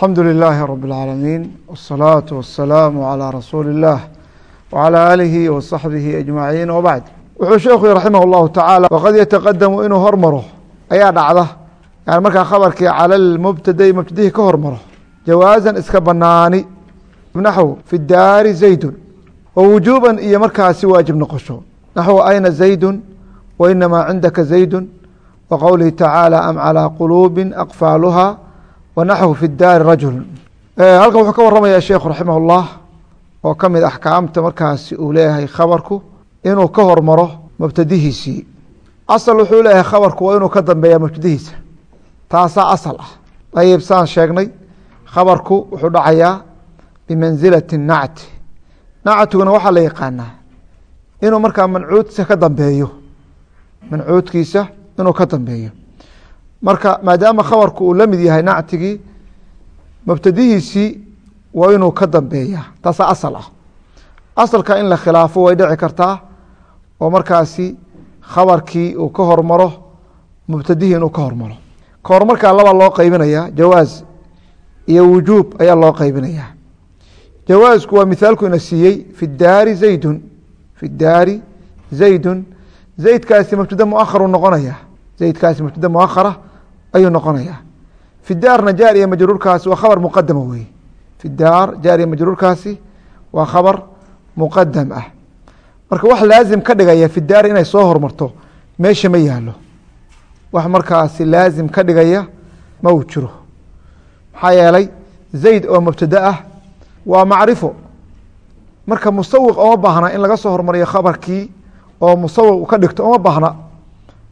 alxamdu lilaahi rab اlcaalamiin wالsalaaةu wasalaamu calىa rasuuli اllah wعalى aalihi wasaxbihi ajmaciin wbacd wuxuu sheekhu raximah اllahu tacaala waqad yataqadamu inuu hormaro ayaa dhacda yani markaa khabarkii cala lmubtadai mubtadihii ka hormaro jawaasan iska banaani naxw fi daari zaydun wa wujuuban iyo markaasi waajib noqosho naxw ayna zaydun wainamaa cindaka zaydun wa qowlihi tacaala am calىa quluubi aqfaaluha wanaxw fi daari rajul. Halkan wuxuu ka waramaya sheekhu raximah اllah oo ka mid axkaamta markaasi uu leeyahay khabarku inuu ka hormaro mubtadihiisii. Asal wuxuu leeyahay khabarku waa inuu ka dambeeya mubtadihiisa. Taasaa asal ah. Ayib saan sheegnay khabarku wuxuu dhacayaa bimansilati nacti nactiguna waxaa la yaqaanaa inuu markaa mancuudkiisa ka dambeeyo. Mancuudkiisa inuu ka dambeeyo marka maadaama khabarku uu la mid yahay nactigii mubtadihiisii waa inuu ka dambeeya taasaa asal ah. Asalka in la khilaafo way dhici kartaa oo markaasi khabarkii uu ka hormaro mubtadihii inuu ka hormaro. Ka horumarkaa laba loo qeybinaya jawaaz iyo wujuub ayaa loo qeybinaya jawaasku waa mithaalku ina siiyey fi daari zaydun fi daari zaydun. Zaydkaasi mubtada muaharu noqonaya zaydkaasi mubtada muahara ayuu noqonaya fi daarna jaar iyo majruurkaasi waa khabar muqadama wey fi daar jaar iyo majruurkaasi waa khabar muqadam ah. Marka wax laazim ka dhigaya fi daari inay soo hormarto meesha ma yaalo wax markaasi laazim ka dhigaya ma uu jiro. Maxaa yeelay zayd oo mubtada ah waa macrifo. Marka musawiq oma baahna in laga soo hormariyo khabarkii oo musawiq ka dhigto oma baahna.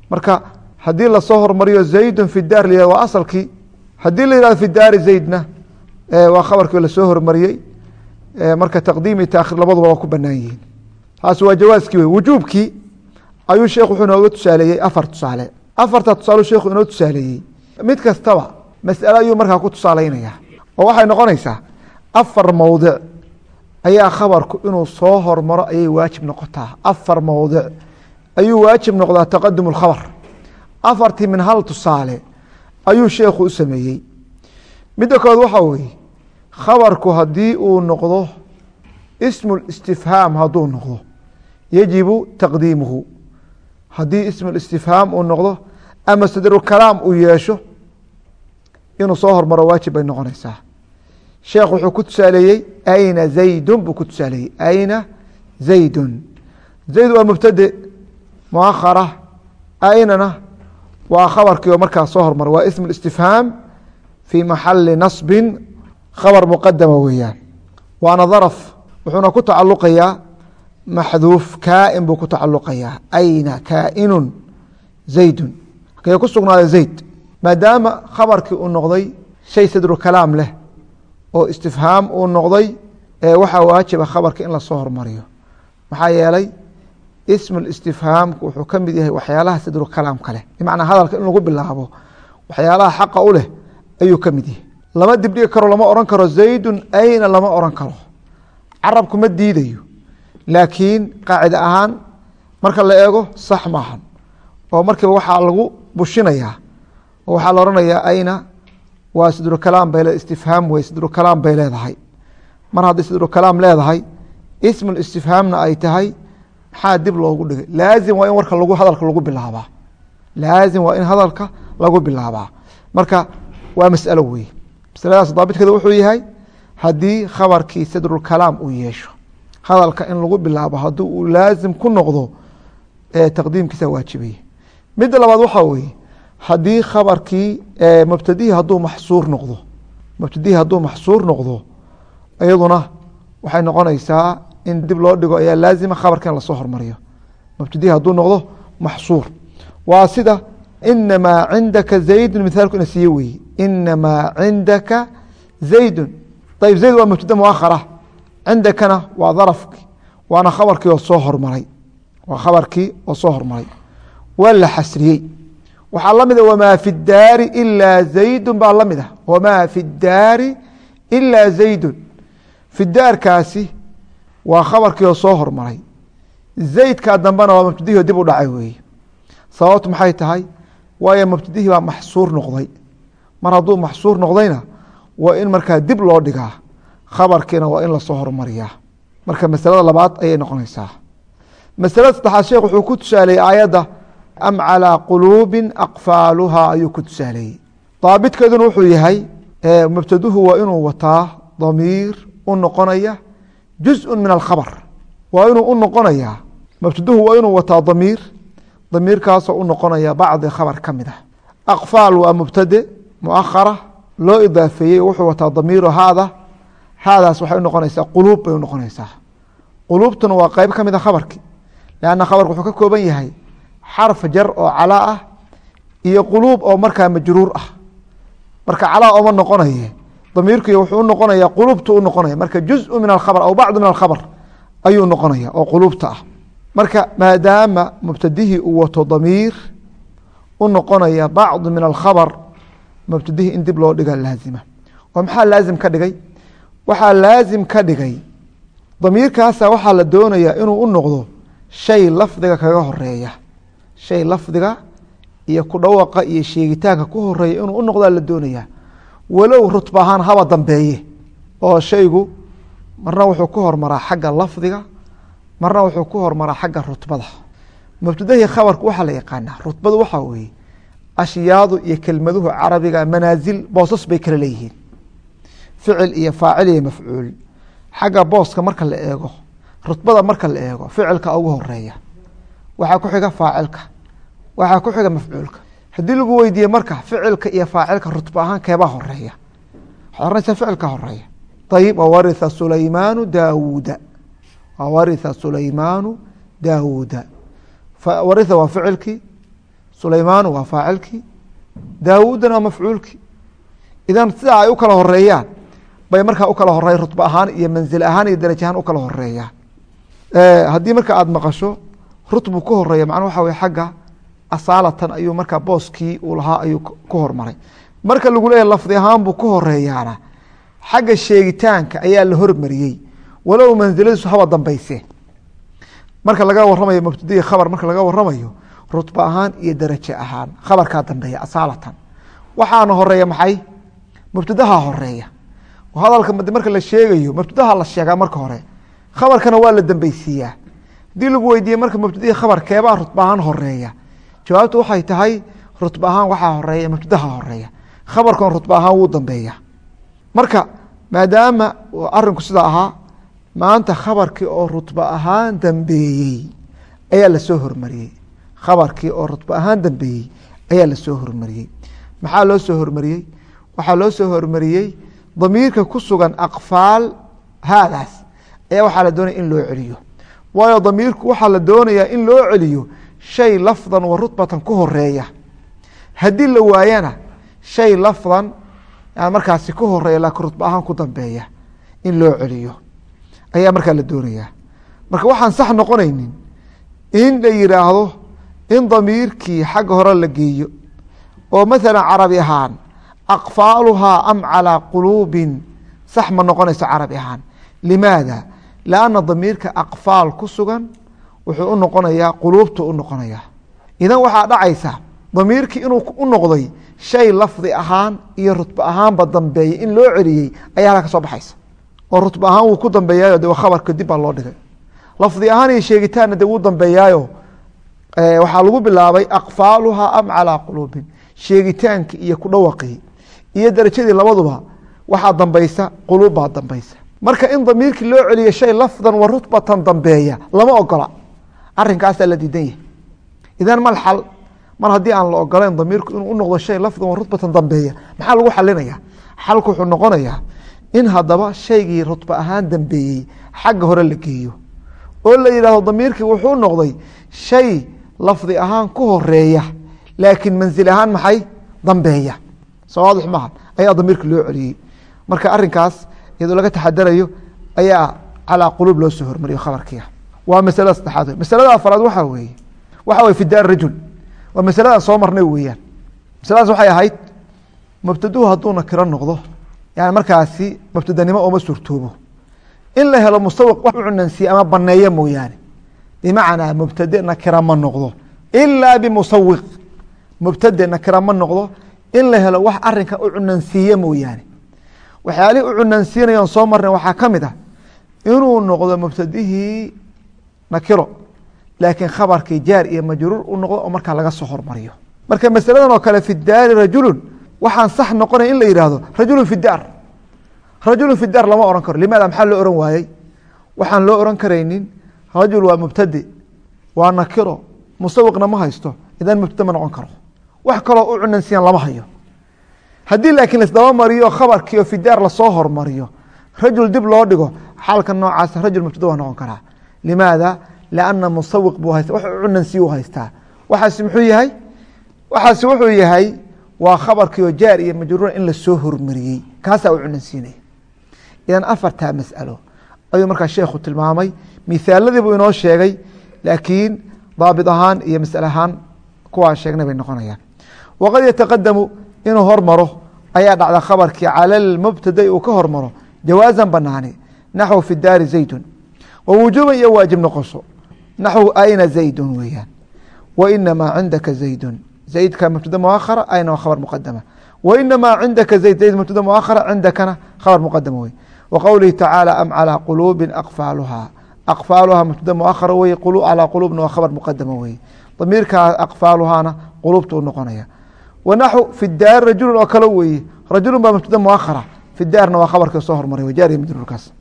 Marka haddii la soo hormariyo zaydun fi daar la waa asalkii haddii la yihahdo fi daari zaydna waa khabarkii la soo hormariyey marka taqdiim iyo taakhir labaduba waa ku banaan yihiin. Taasi waa jawaaskii wey wujuubkii ayuu sheekh wuxuu inooga tusaaleeyey afar tusaale. Afarta tusaale sheekhu inoo tusaaleeyey. Mid kastaba mas'ale ayuu markaa ku tusaaleynaya oo waxay noqonaysaa afar mowdic ayaa khabarku inuu soo hormaro ayay waajib noqotaa. Afar mowdic ayuu waajib noqdaa taqadum اkhabr afartii min hal tusaale ayuu sheekhu u sameeyey. Midda kood waxaa weeye khabarku haddii uu noqdo ismu اstifhaam hadduu noqdo yajibu taqdiimuhu. Haddii ismu اstifhaam uu noqdo ama sadru kalaam uu yeesho inuu soo hormaro waajib bay noqonaysaa. Sheekh wuxuu ku tusaaleeyey ayna zaydun buu ku tusaaleeyey. Ayna zaydun. Zayd waa mubtade muakhara aynana waa khabarkii oo markaa soo hormara waa ismu istifhaam fii maxali nasbin. Khabar muqadama weeyaan. Waana daraf. Wuxuuna ku tacaluqayaa maxduuf kaain buu ku tacaluqayaa ayna kaainun? Zaydun. Halkee ku sugnaaday zayd maadaama khabarkii uu noqday shay sadru kalaam leh oo istifhaam uu noqday waxaa waajiba khabarka in la soo hormariyo. Maxaa yeelay ismu istifhaamku wuxuu ka mid yahay waxyaalaha sadru kalaamka leh. Bimacnaa hadalka in lagu bilaabo waxyaalaha xaqa u leh ayuu ka mid yahay. Lama dibdhigi karo lama oran karo zaydun ayna lama oran karo. Carabku ma diidayo laakiin qaacida ahaan marka la eego sax maahan oo markiiba waxaa lagu bushinayaa oo waxaa la oranayaa ayna waa sidru kalaam bay istifhaam wey sidru kalaam bay leedahay. Mar hadday sidru kalaam leedahay ismu istifhaamna ay tahay maxaa dib loogu dhigay? Laazim waa in warka lagu hadalka lagu bilaabaa. Laazim waa in hadalka lagu bilaabaa. Marka waa masalo wey masaladaas daabitkeeda wuxuu yahay haddii khabarkii sadru kalaam uu yeesho hadalka in lagu bilaabo haddii uu laazim ku noqdo taqdiimkiisa waajibaya midda labaad waxaa weye haddii khabarkii mubtadihii hadduu maxsuur noqdo mubtadihii hadduu maxsuur noqdo iyaduna waxay noqonaysaa in dib loo dhigo ayaa laazima khabarka in la soo hormariyo. Mubtadihii hadduu noqdo maxsuur. Waa sida inamaa cindaka zaydun mithaalku ina siiye weeye inamaa cindaka zaydun. Ayb zayd waa mubtada muakhara cindakana waa darafki waana khabarkii oo soo hormaray. Waa khabarkii oo soo hormaray. Waa la xasriyey. Waxaa la mida wmaa fi daari ilaa zaydu baa la mid ah. Wmaa fi daari ilaa zaydun. Fi daarkaasi waa khabarkii oo soo hormaray. Zaydkaa dambena waa mubtadihii dib u dhacay weeye sababtu maxay tahay? Waayo mubtadihii baa maxsuur noqday. Mar hadduu maxsuur noqdayna waa in markaa dib loo dhigaa. Khabarkiina waa in la soo hormariyaa. Marka masalada labaad ayay noqonaysaa. Masalada saddexaad sheekh wuxuu ku tusaaleeyey aayadda am calىa quluubi aqfaaluhaa ayuu ku tusaaleeyey. Daabitkeeduna wuxuu yahay mubtaduhu waa inuu wataa damiir u noqonaya juزء min alkhabr waa inuu u noqonaya mubtaduhu waa inuu wataa damiir damiirkaasoo u noqonaya bacdi khabar ka mid ah aqfaal waa mubtade muahara loo idaafeeyey wuxuu wataa damiiro haada haadaas waxay unoqonaysaa quluub bay unoqonaysaa quluubtuna waa qeyb ka mid a khabarki lanna khabarka wuxuu ka kooban yahay xarf jar oo calaa ah iyo quluub oo markaa majruur ah marka calaa ooma noqonaye damiirku wuxuu unoqonaya quluubtu unoqonaya marka juزء min akhabr aw bacdu min alkhabr ayuu noqonaya oo quluubta ah. Marka maadaama mubtadihii uu wato damiir u noqonaya bacdu min alkhabr mubtadihii in dib loo dhiga laazima. Oo maxaa laazim ka dhigay? Waxaa laazim ka dhigay damiirkaasa waxaa la doonaya inuu u noqdo shay lafdiga kaga horreeya shay lafdiga iyo ku dhawaqa iyo sheegitaanka ku horreeya inuu u noqdaa la doonaya walow rutba ahaan haba dambeeye. Oo shaygu marna wuxuu ku hormaraa xagga lafdiga marna wuxuu ku hormaraa xagga rutbada. Mubtadahii khabarka waxaa la yaqaanaa rutbadu waxaa weeye ashyaadu iyo kelmaduhu carabiga manaasil boosas bay kala leeyihiin. Ficil iyo faacil iyo mafcuul. Xagga booska marka la eego rutbada marka la eego ficilka ugu horreeya waxaa ku xiga faacilka waxaa ku xiga mafcuulka haddii lagu weydiiye marka ficilka iyo faacilka rutba ahaan keebaa horreeya waxaad oranaysaa ficilka horreeya ayib wawaritha sulaymaanu daawuuda. Wawaritha sulaymaanu daawuuda. Waritha waa ficilkii sulaymaanu waa faacilkii daawuudana waa mafcuulkii. Idan sidaa ay u kala horeeyaan bay markaa u kala horreeya rutba ahaan iyo manzil ahaan iyo daraj ahaan u kala horeeyaan haddii marka aada maqasho rutbu ku horreeya macnaa waxa wey xagga asaalatan ayuu markaa booskii uu lahaa ayuu ku hormaray. Marka lagu leeyahy lafdi ahaan buu ku horeeyaana xagga sheegitaanka ayaa la hormariyey. Walow mansiladiisu haba dambayse. Marka laga waramayo mubtadii khabar marka laga waramayo rutba ahaan iyo daraje ahaan khabarkaa dambeeya asaalatan. Waxaana horreeya maxay? Mubtadaha horreeya hadalka marka la sheegayo mubtadaha la sheegaa marka hore khabarkana waa la dambeysiiyaa haddii lagu weydiiye marka mubtadii khabar rutba ahaan horreeya jawaabtu waxay tahay rutba ahaan waxaa horreeya mubtadaha horreeya khabarkuna rutba ahaan wuu dambeeya. Marka maadaama arinku sidaa ahaa maanta khabarkii oo rutba ahaan dambeeyey ayaa la soo hormariyey. Khabarkii oo rutba ahaan dambeeyey ayaa la soo hormariyey. Maxaa loo soo hormariyey? Waxaa loo soo hormariyey damiirka ku sugan aqfaal haadaas. Ayaa waxaa la doonaya in loo celiyo. Waayo damiirku waxaa la doonayaa in loo celiyo shay lafdan wa rutbatan ku horreeya haddii la waayana shay lafdan markaasi ku horreeya laakiin rutba ahaan ku dambeeya in loo celiyo. Ayaa markaa la doonayaa. Marka waxaan sax noqonaynin in la yiraahdo in damiirkii xagga hore la geeyo oo mathalan carabi ahaan aqfaaluhaa am calىa quluubin sax ma noqonayso carabi ahaan. Limaada? Lanna damiirka aqfaal ku sugan wuxuu u noqonayaa quluubtu u noqonayaa idan waxaa dhacaysa damiirkii inuu u noqday shay lafdi ahaan iyo rutba ahaanba dambeeyey in loo celiyey ayaa halka ka soo baxaysa. Oo rutba ahaan wuu ku dambeeyaayo de khabarka dib baa loo dhigay. Lafdi ahaan iyo sheegitaanna de wuu dambeeyaayo. Waxaa lagu bilaabay aqfaaluhaa am calىa quluubin. Sheegitaankii iyo ku dhawaqii iyo darajadii labaduba waxaa dambaysa quluub baa dambaysa. Marka in damiirkii loo celiyo shay lafdan wa dambeeya lama ogola arinkaasaa la diidan yahay. Idan mal xal mar haddii aan la ogolayn damiirku inuu u noqdo shay lafdan wa rutbatan dambeeya maxaa lagu xalinaya xalku wuxuu noqonayaa in haddaba shaygii rutba ahaan dambeeyey xagga hore la geeyo. Oo la yidhahdo damiirkii wuxuu noqday shay lafdi ahaan ku horreeya laakiin mansil ahaan maxay dambeeya. Soo waadix maaha ayaa damiirka loo celiyey. Marka arinkaas iyadoo laga taxadarayo ayaa calaa quluub loo soo hormariyo khabarkiia waa masalada saddexaad. Masalada afaraad waxaa weeye waxa weye fidaa rajul. Waa masaladaan soo marnay weeyaan. Masaladaas waxay ahayd mubtaduhu hadduu nakiro noqdo. Yani markaasi mubtadanimo ooma suurtoobo. In la helo musawiq wax u cunansiye ama baneeyo mooyaane. Bimacnaa mubtade nakira ma noqdo. Ilaa bimusawiq mubtade nakira ma noqdo. In la helo wax arinka u cunansiiye mooyaane. Waxyaalihii u cunansiinaya on soo marnay waxaa ka mid ah inuu noqdo mubtadihii nakiro laakiin khabarkii jaar iyo majruur u noqdo oo markaa laga soo hormariyo. Marka masaladan oo kale fi daari rajulun waxaan sax noqonaya in la yihahdo rajulun fi rajulun fi lama ohan karo. Limaada maxaa loo ohan waayey? Waxaan loo ohan karaynin rajul waa mubtade waa nakiro musawiqna ma haysto idan mubtada ma noqon karo. Wax kaloo u cunansiiyan lama hayo. Haddii laakiin laisdaba mariyo khabarkii oo fidaar la soo hormariyo rajul dib loo dhigo xaalka noocaas rajul mubtada waa noqon karaa limaada lianna musawiq buu haysta wax u cunansiiyu haystaa waxaasi muxuu yahay waxaasi wuxuu yahay waa khabarkii oo jaar iyo majruura in la soo hormariyey kaasaa u cunansiinaya idan afartaa mas'alo ayuu markaa sheekhu tilmaamay mithaaladii buu inoo sheegay laakiin daabit ahaan iyo masale ahaan kuwaa sheegnay bay noqonayaan waqad yataqadamu inuu hormaro ayaa dhacda khabarkii cala lmubtadai uu ka hormaro jawaasan banaani naxwu fi daari zaydun wa wujuuban iyo waajib noqosho naxwu ayna zaydun weeyaan. Wa inamaa cindaka zaydun. Zaydka mubtada muakhara ayna waa khabar muqadama wa inamaa cindaka zayd zayd mubtada muakhara cindakana khabar muqadama wey wa tacaala am calىa quluubin aqfaaluhaa aqfaaluhaa mubtada muakhara wey calaa quluubna waa khabar muqadama wey damiirkaa aqfaaluhaana quluubta u noqonaya. Wanaxu fi daari rajulun oo kale weeye. Rajulun baa mubtada muakhara fi daarna waa khabarka soo hormaray wajaariya majruurkaas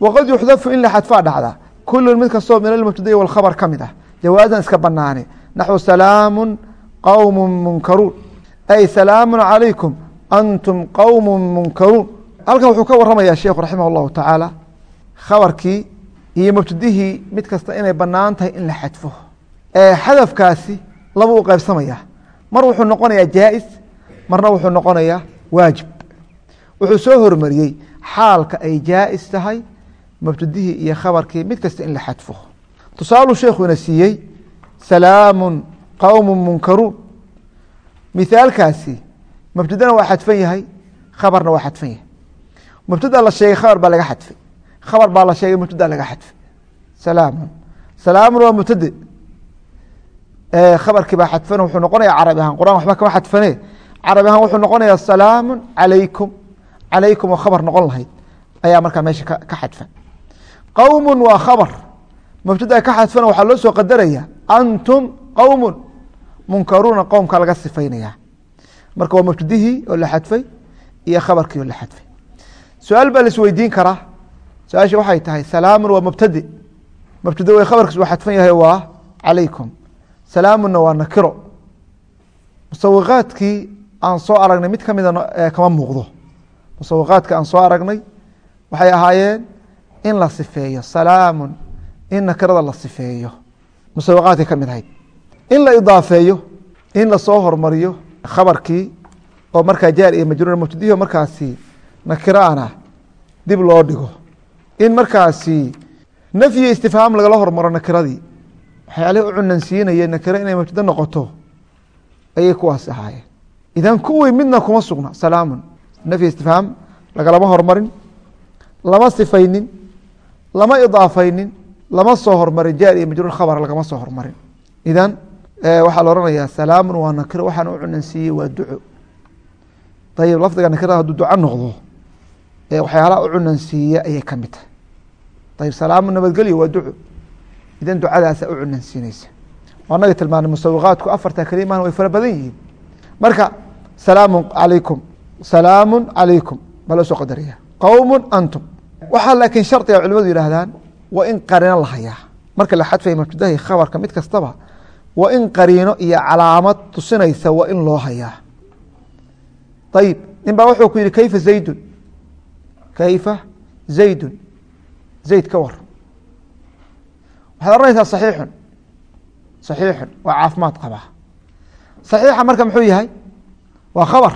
waqad yuxdafu in la xadfaa dhacda kulun mid kastoo min almubtadai walkhabar ka mid ah jawaasan iska banaani naxwu salaamu qowmu munkaruun ay salaamu calaykum antum qowmu munkaruun halkan wuxuu ka waramaya sheekhu raximah اllahu tacaala khabarkii iyo mubtadihii mid kasta inay bannaan tahay in la xadfo xadafkaasi laba u qaybsamaya mar wuxuu noqonayaa jaais marna wuxuu noqonayaa waajib wuxuu soo hormariyey xaalka ay jaais tahay mubtadihii iyo khabarkii mid kasta in la xadfo. Tusaaluu sheekhuina siiyey salaamu qowmu munkaruun. Mithaalkaasi mubtadana waa xadfan yahay khabarna waa xadfan yahay. Mubtada la sheegay khabar baa laga xadfay. Khabar baa la sheegay mubtada laga xadfay. Salaamun. Salaamun waa mubtade khabarkii baa xadfan wuxuu noqonaya carabi ahaan. Quraan waxba kama xadfane. Carabi ahaan wuxuu noqonaya salaamu calaykum. Calaykum oo khabar noqon lahayd. Ayaa markaa meesha ka xadfan qowmun waa khabar. Mubtada ka xadfana waxaa loo soo qadaraya antum qowmun munkaruuna qowmka laga sifaynaya marka waa mubtadihii oo la xadfay iyo khabarkii oo la xadfay. Su'aal baa laisweydiin karaa. Su'aasha waxay tahay salaamun waa mubtade mubtade way khabarkiis waa xadfan yahay waa calaykum. Salaamunna waa nakiro. Musawiqaadkii aan soo aragnay mid ka mida kama muuqdo. Musawiqaadka aan soo aragnay waxay ahaayeen in la sifeeyo salaamun in nakirada la sifeeyo. Musawiqaadkay ka mid ahayd. In la idaafeeyo in la soo hormariyo khabarkii oo markaa jaar iyo majruur mubtadihi markaasi nakiraana dib loo dhigo. In markaasi nafyi istifhaam lagala hormaro nakiradii. Waxyaalihii u cunansiinaya nakiro inay mubtado noqoto ayay kuwaas ahaayeen. Idan kuwii midna kuma sugna salaamun nafyi istifhaam lagalama hormarin lama sifaynin lama idaafaynin lama soo hormarin jaar iyo majruur khabar lagama soo hormarin. Idan waxaa la ohanayaa salaamun waa nakiro waxaan u cunansiiyey waa duco. Ayib lafdiga nakirada hadduu duco noqdo waxyaalaha u cunansiiya ayay ka mid tahay. Ayib salaamu nabadgelyo waa duco. Idan ducadaasa u cunansiineysa anaga tilmaanay musawiqaadku afarta kalimahan way fara badan yihiin. Marka salaamu calaykum salaamu calaykum baa loo soo qadaraya qowmu antum waxaa laakiin shardiga culimadu yihaahdaan waa in qariino la hayaa. Marka la xadfaya mubtadahi khabarka mid kastaba waa in qariino iyo calaamad tusinaysa waa in loo hayaa. Ayib nin baa wuxuu ku yihi kayfa zaydun? Kayfa zaydun? Zayd ka war. Waxaad oranaysaa saxiixun. Saxiixun waa caafimaad qabaa saxiixa marka muxuu yahay? Waa khabar.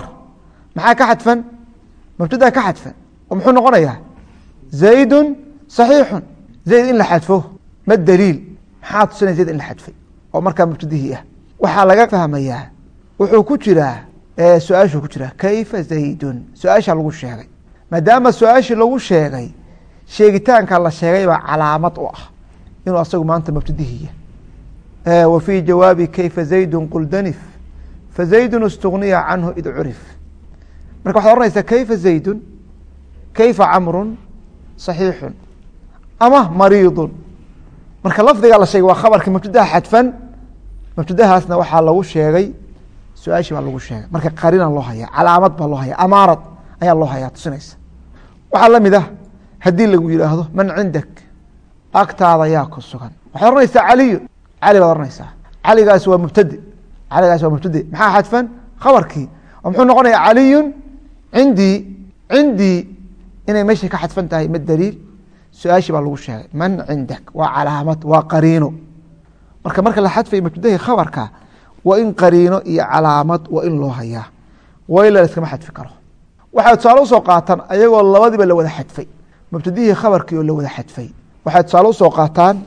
Maxaa ka xadfan? Mubtada ka xadfan. Oo muxuu noqonayaa zaydun saxiixun zayd in la xadfo ma daliil maxaa tusinaya zayd in la xadfay oo markaa mubtadihii ah waxaa laga fahmayaa wuxuu ku jiraa su'aashuu ku jiraa kayfa zaydun su'aasha lagu sheegay maadaama su'aashii lagu sheegay sheegitaanka la sheegay baa calaamad u ah inuu asagu maanta mubtadihiya wa fii jawaabi kayfa zaydun qul danif fazaydun istugniya canhu id curif marka waxad ohanaysaa kayfa zaydun kayfa camrun صaxiixun ama mariidun. Marka lafdigaa la sheegay waa khabarka mubtadaha xadfan mubtadahaasna waxaa lagu sheegay su'aashii baa lagu sheegay. Marka qarina loo haya calaamad baa loo haya amaarad ayaa loo hayaa tusinaysa. Waxaa la mid ah haddii lagu yidhaahdo man cindak agtaada yaa ku sugan. Waxaad ohanaysaa caliyu cali baad ohanaysaa caligaasi waa mubtade caligaasi waa mubtade maxaa xadfan? Khabarkii. Oo muxuu noqonaya caliyun cindii. Cindii inay meeshay ka xadfan tahay ma daliil? Su'aashii baa lagu sheegay man cindak? Waa calaamad waa qariino? Marka marka la xadfayo mubtadahii khabarka waa in qariino iyo calaamad waa in loo hayaa. Wayla laskama xadfi karo. Waxay tusaale u soo qaataan ayagoo labadiiba la wada xadfay. Mubtadihii khabarkii oo la wada xadfay. Waxay tusaale u soo qaataan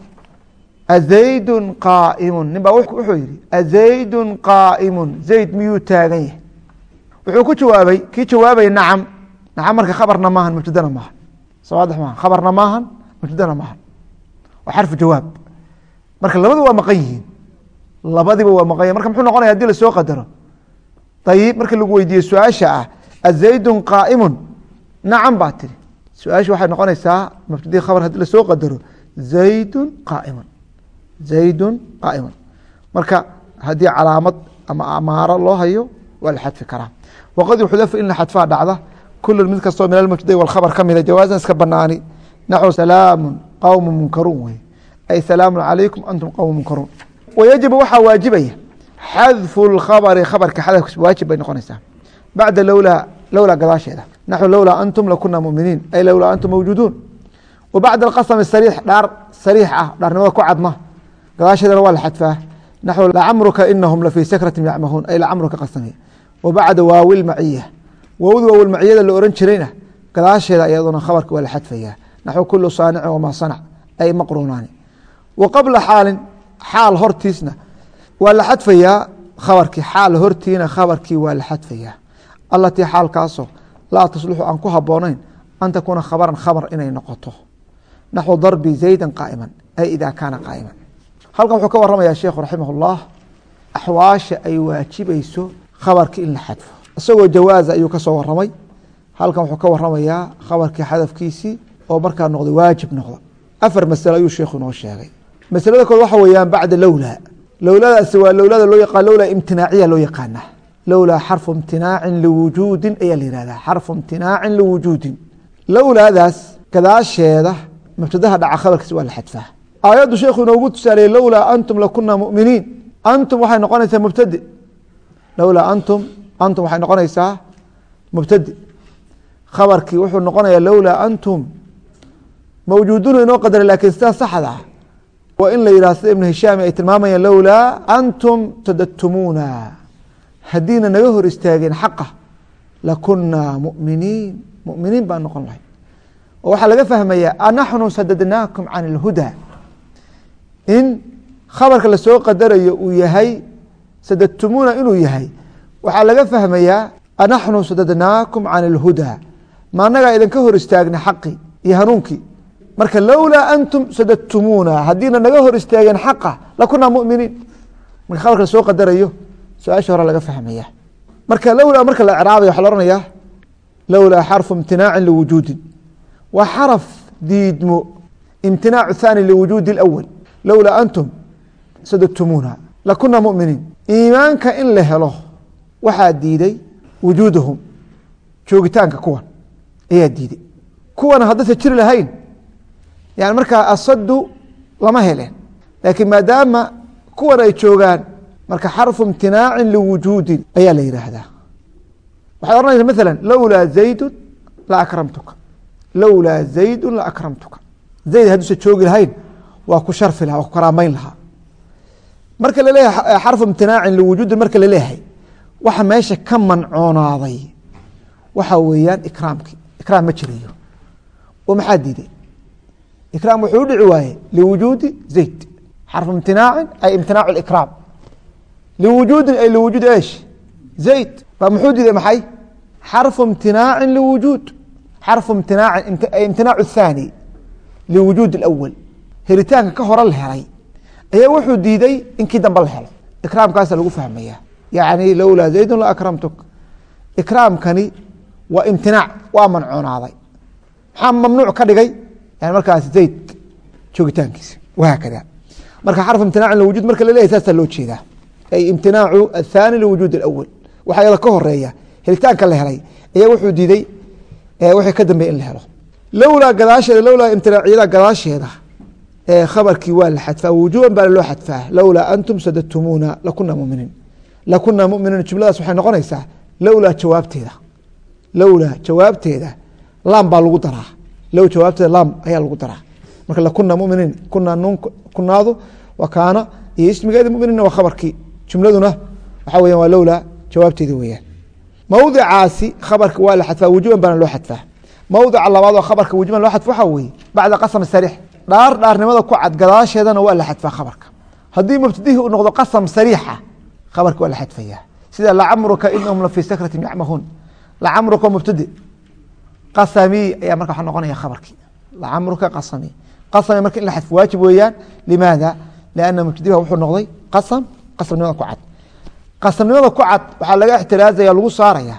azaydun qaaimun. Nin baa wuxuu yihi azaydun qaaimun. Zayd miyuu taagan yahay? Wuxuu ku jawaabay kii jawaabay nacam nacam marka khabarna maahan mubtadana maahan. Sawaadix maaha khabarna maahan mubtadana maahan. Waa xarfu jawaab. Marka labadu waa maqan yihiin. Labadiba waa maqan yihiin marka muxuu noqonaya haddii la soo qadaro? Ayib marka lagu weydiiye su'aasha ah azaydun qaaimun nacam baa tiri. Su'aasha waxay noqonaysaa mubtadii khabar haddii la soo qadaro zaydun qaaimun zaydun qaaimun marka haddii calaamad ama amaaro loo hayo waa la xadfi karaa. Waqad yuxdafu in la xadfaa dhacda kulu mid kastoo min almubtadai walkhabar ka mida jawaazan iska banaani naxو salaamu qowmu munkaruun wey ay salaamu calaykum antum qowmu munkaruun wayajibu waxaa waajibaya xadfu اlkhabri khabarka xadafkiis waajib bay noqonaysaa bacda lowlaa lowlaa gadaasheeda naxو lowlaa antum lakuna muminiin ay lowlaa antum mawjuuduun wa bacda alqasmi sariix dhaar sariix ah dhaarnimada ku cadma gadaasheedana waa la xadfaa naxو lacamruka inahum lafii sakrati yacmahuun ay lacamruka qasami wa bacda waawi lmaciya wowdu awlmacyada la oran jirayna gadaasheeda iyaduna khabarka waa la xadfayaa. Naxw kulu saanici wamaa sanac ay maqruunaani. Wa qabla xaalin xaal hortiisna waa la xadfayaa khabarkii xaal hortiina khabarkii waa la xadfayaa. Allatii xaalkaasoo laa tasluxu aan ku habboonayn an takuuna khabaran khabar inay noqoto. Naxwu darbi zaydan qaa'iman ay idaa kaana qaa'iman. Halkan wuxuu ka waramayaa sheikhu raximah axwaasha ay waajibayso khabarkii in la xadfo isagoo jawaaza ayuu ka soo waramay halkan wuxuu ka waramayaa khabarkii xadafkiisii oo markaa noqday waajib noqda. Afar masalo ayuu sheekhu inoo sheegay. Masalada kood waxa weeyaan bacda lowlaa lowladaasi waa lowlada loo yaqaan lowlaa imtinaaciya loo yaqaana lowlaa xarfu imtinaacin liwujuudin ayaa la yihahdaa xarfu imtinaacin liwujuudin. Lowlaadaas gadaasheeda mubtadaha dhaca khabarkiisa waa la xadfaa. Aayaddu sheekhu inoogu tusaaleeyey lowlaa antum lakuna muminiin. Antum waxay noqonaysaa mubtade lowlaa antum antum waxay noqonaysaa mubtade khabarkii wuxuu noqonayaa lowlaa antum mawjuuduun inoo qadara laakiin sidaa saxda ah waa in la yihah sida ibnu hishaami ay tilmaamayaan lowlaa antum tadattumuuna haddiina naga hor istaageen xaqa lakunaa muminiin muminiin baan noqon lahay oo waxaa laga fahmayaa anaxnu sadadnaakum can اlhuda in khabarka la soo qadarayo uu yahay sadadtumuuna inuu yahay waxaa laga fahmayaa anaxnu sadadnaakum can اlhuda ma anagaa idinka hor istaagna xaqi iyo hanuunkii marka lowlaa antum sadadtumuuna haddiina naga hor istaageen xaqa lakunaa muminiin marka khabarka lasoo qadarayo su-aasha hore laga fahmaya marka lowlaa marka la icraabaya waxa la ohanaya lowlaa xarfu imtinaacin liwujuudin waa xaraf diidmo imtinaacu thaani liwujuudi اlأwl lowlaa antum sadadtumuuna lakuna muminiin iimaanka in la helo waxaa diiday wujuudahum joogitaanka kuwan. Ayaa diiday. Kuwana haddaysa jiri lahayn yani markaa asadu lama heleen. Laakiin maadaama kuwan ay joogaan marka xarfu imtinaacin liwujuudin ayaa la yihaahdaa waxaad ohanaysa maala lowlaa zaydu la akramtuka. Lowlaa zaydu la akramtuka. Zayd hadduusa joogi lahayn waa ku sharfi lahaa waa ku karaameyn lahaa. Marka la leeyahay xarfu imtinaacin liwujuudin marka la leeyahay waxa meesha ka mancoonaaday waxa weeyaan ikraamkii ikraam ma jirayo oo maxaa diiday? Ikraam wuxuu u dhici waaye liwujuudi zayd. Xarfu imtinaacin ay imtinaacu ikraam. Liwujuudin ay liwujuudi esh zayd. Baa muxuu diiday maxay? Xarfu imtinaacin liwujuud. Xarfu imtinaacin ay imtinaacu thaani liwujuud اlأwal helitaanka ka hore la helay. Ayaa wuxuu diiday in kii dambe la helo. Ikraamkaasa lagu fahmaya yacni lowlaa zaydun la akramtuk. Ikraamkani waa imtinaac waa mancoonaaday maxaa mamnuuc ka dhigay? Yani markaas zayd joogitaankiisa. Wahaakada marka xarf imtinaac lwujuud marka laleeyahy saasaa loo jeedaa. Ay imtinaacu athani liwujuud اlawal waxaa iyada ka horreeya helitaanka la helay ayaa wuxuu diiday wixii ka dambeya in la helo. Lowlaa gadaasheeda lowlaa imtinaaciyada gadaasheeda khabarkii waa la xadfaa wujuban baa loo xadfaa. Lowlaa antum sadadtumuuna lakuna muminiin lakuna muminiin jumladaas waxay noqonaysaa lowlaa jawaabteeda. Lowlaa jawaabteeda laam baa lagu daraa. Low jawaabteeda laam ayaa lagu daraa. Marka lakuna muminiin kuna nun kunaadu waa iyo ismigeeda muminiinna waa khabarkii. Jumladuna waxaa weyan waa lowlaa jawaabteeda weeyaan. Mawdicaasi khabarka waa la xadfaa wujuban baana loo xadfaa. Mawdica labaad oo khabarka wujuban loo xadfa waxaa weeye bacda qasam sariix dhaar dhaarnimada ku cad gadaasheedana waa la xadfaa khabarka. Haddii mubtadihii uu noqdo qasam sariixa khabarka waa la xadfayaa sida lacamruka inahum la fii yacmahuun lacamruka mubtadi. Qasami ayaa marka waxa noqonaya khabarkii. Lacamruka qasami. Qasami marka in la xadfo waajib weeyaan. Limaada? Lianna mubtadiha wuxuu noqday. Qasam? Qasamnimada ku cad. Qasamnimada ku cad waxaa laga ixtiraazaya lagu saaraya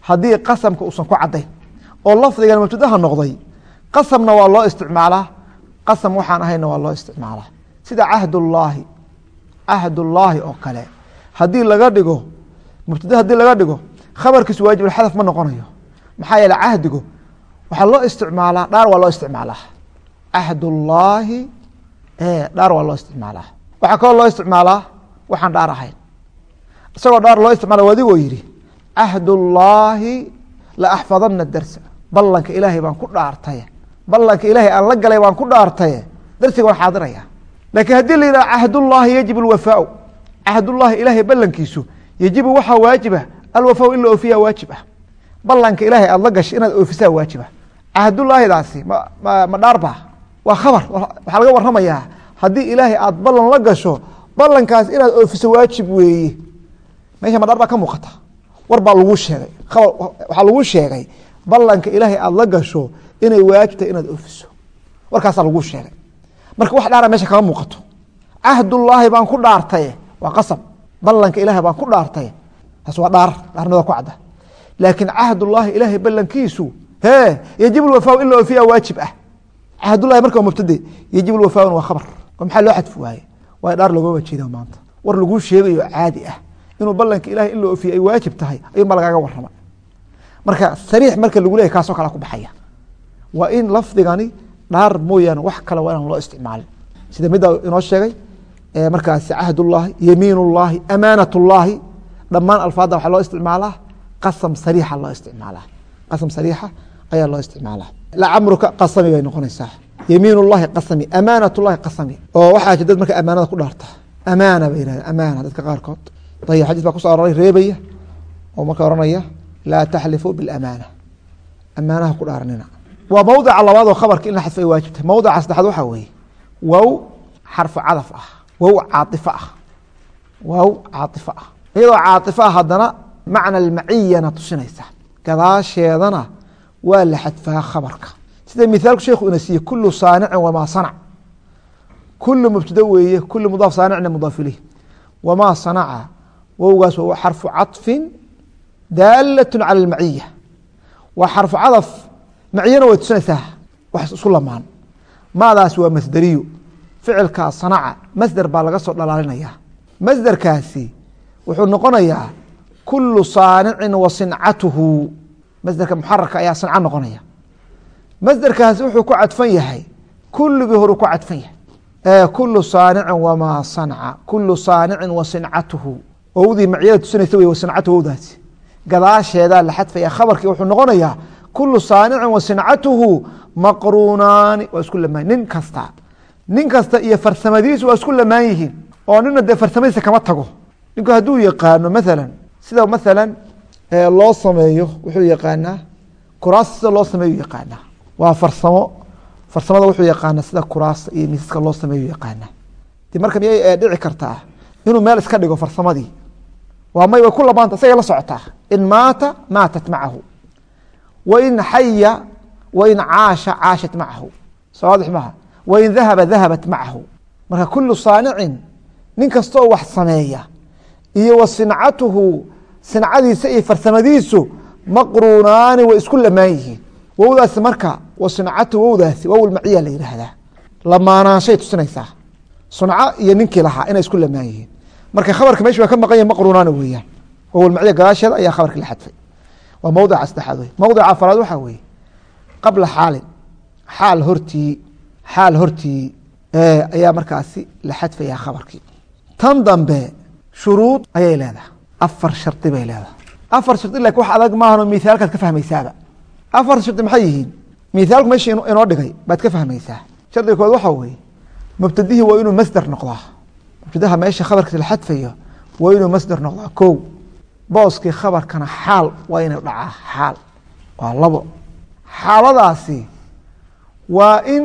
haddii qasamka uusan ku cadayn oo lafdigan mubtadaha noqday. Qasamna waa loo isticmaalaa. Qasam waxaan ahayna waa loo isticmaalaa. Sida cahdullaahi cahdullaahi oo kale haddii laga dhigo mubtada haddii laga dhigo khabarkiisu waajibulxadaf ma noqonayo. Maxaa yeele cahdigu waxaa loo isticmaalaa dhaar waa loo isticmaalaa. Cahdullaahi dhaar waa loo isticmaalaa. Waxaa kaloo loo isticmaalaa waxaan dhaar ahayn. Isagoo dhaar loo isticmaala adigoo yidhi cahdullaahi la axfadana darsa. Ballanka ilaahay baan ku dhaartaye. Ballanka ilaahay aan la galay baan ku dhaartaye. Darsiga waan xaadiraya laakiin haddii la yidhaha cahdullaahi yajib alwafaau cahdullaahi ilaahay ballankiisu yajibu waxaa waajiba alwafaau in la oofiyaa waajib ah ballanka ilaahay aada la gashay inaad oofisaa waajiba cahdullaahidaasi ma ma ma dhaarba waa khabar waxaa laga waramayaa haddii ilaahay aada ballan la gasho ballankaas inaad oofiso waajib weeye meesha madhaar baa ka muuqata war baa lagu sheegay khabar waxaa lagu sheegay ballanka ilaahay aada la gasho inay waajibtahay inaad oofiso warkaasaa lagu sheegay marka wax dhaara meesha kama muuqato cahdullaahi baan ku dhaartaye waa qasab. Ballanka ilaahay baan ku dhaartaye taas waa dhaar. Dhaarnimada ku cadda. Laakiin cahdullaahi ilaahay ballankiisu hee yajib lwafaa in la oofiya waajib ah. Cahdullahi marka mubtade yajib lwafaaun waa khabar. Maxaa loo xadfi waaye? Waa dhaar loogama jeeda maanta. War laguu sheegayo caadi ah. Inuu ballanka ilahay in la oofiye ay waajib tahay ayuunba lagaaga warrama marka sariix marka lagu leeyahy kaasoo kale ku baxaya. Waa in lafdigani dhaar mooyaane wax kale waa inaan loo isticmaalin. Sida midda inoo sheegay markaasi cahdullaahi yamiin ullaahi amaanat ullaahi dhammaan alfaadda waxaa loo isticmaalaa. Qasam sariixa loo isticmaalaa. Qasam sariixa ayaa loo isticmaalaa. Lacamruka qasami bay noqonaysaa. Yamiin ullahi qasami amaanat ullahi qasami. Oo waxaa jir dad marka amaanada ku dhaarta. Amaana bay yirahdeen amaana dadka qaarkood. Ayib xadiis baa kuso aroray reebaya. Oo marka oranaya laa taxlifuu bilamaana amaanaha ku dhaaranina waa mawdica labaad oo khabarka in la xadfo ay waajibtay mawdica saddexaad waxaa weeye wow xarfu cadaf ah wow caaifo ah. Wow caaifo ah. Iyadoo caaifo ah haddana macna almaciyana tusinaysa. Gadaasheedana waa la xadfaa khabarka. Sida miaalku sheikhu ina siiye kulu saanicin wamaa sanac kulu mubtada weeye kulu mudaaf saanicna mudaaf wamaa sanaca wowgaas waa xarfu caطfin daalat cala almaciya waa xarfu cadaf maciyana way tusinaysaa. Wax isu lamaan. Maadaas waa masderiyo ficilkaa sanaca masder baa laga soo dhalaalinaya. Masderkaasi wuxuu noqonayaa kulu saanicin wa sincatuhu masderka muxararka ayaa sinco noqonaya. Masderkaasi wuxuu ku cadfan yahay kuligii horuu ku cadfan yahay. Kulu saanicin wamaa sanca kulu saanicin wa sincatuhu wowdii maciyada tusinaysa wey sincatu wowdaasi gadaasheedaa la xadfaya khabarkii wuxuu noqonayaa kulu saanicin wa sincatuhu maqruunaani waa isku lamaan nin kasta nin kasta iyo farsamadiisu waa isku lamaan yihiin oo nina dee farsamadiisa kama tago. Ninku hadduu yaqaano maalan sida maalan loo sameeyo wuxuu yaqaanaa kuraasta sida loo sameeyo yaqaanaa. Waa farsamo farsamada wuxuu yaqaanaa sida kuraasta iyo miisaska loo sameeyo yaqaanaa. De marka miyay dhici kartaa? Inuu meel iska dhigo farsamadii. Waa may way ku labaanta isagay la socotaa. In maata maatat macahu. Wain xaya wain caasha caashat macahu. Sawaadix maha wain dahaba dahabat macahu marka kulu saanicin nin kastaoo wax sameeya iyo wa sincatuhu sincadiisa iyo farsamadiisu maqruunaani way isku lamaan yihiin. Wowdaasi marka wasuncatu wowdaasi wowil maciya la yidhaahdaa lamaanaanshay tusinaysaa. Sunco iyo ninkii lahaa inay isku lamaan yihiin. Marka khabarka meesha waa ka maqan yahi maqruunaana weeyaan. Maciya gadaasheeda ayaa khabarkii la xadfay. Waa mowdica saddexaad wey mowdica afaraad waxaa weeye. Qabla xaalin xaal hortii xaal hortii ayaa markaasi la xadfayaa khabarkii. Tan dambe shuruud ayay leedahay. Afar shardi bay leedahay. Afar shardi laakiin wax adag maahan oo mithaalkaad ka fahmaysaaba. Afar shardi maxay yihiin? Mithaalku meesha inoo dhigay baad ka fahmaysaa. Shardiga kood waxaa weeye mubtadihii waa inuu masder noqdaa. Mubtadaha meesha khabarkiisa la xadfayo waa inuu masder noqdaa kow. Booskii khabarkana xaal waa inuu dhacaa xaal. Waa labo. Xaaladaasi waa in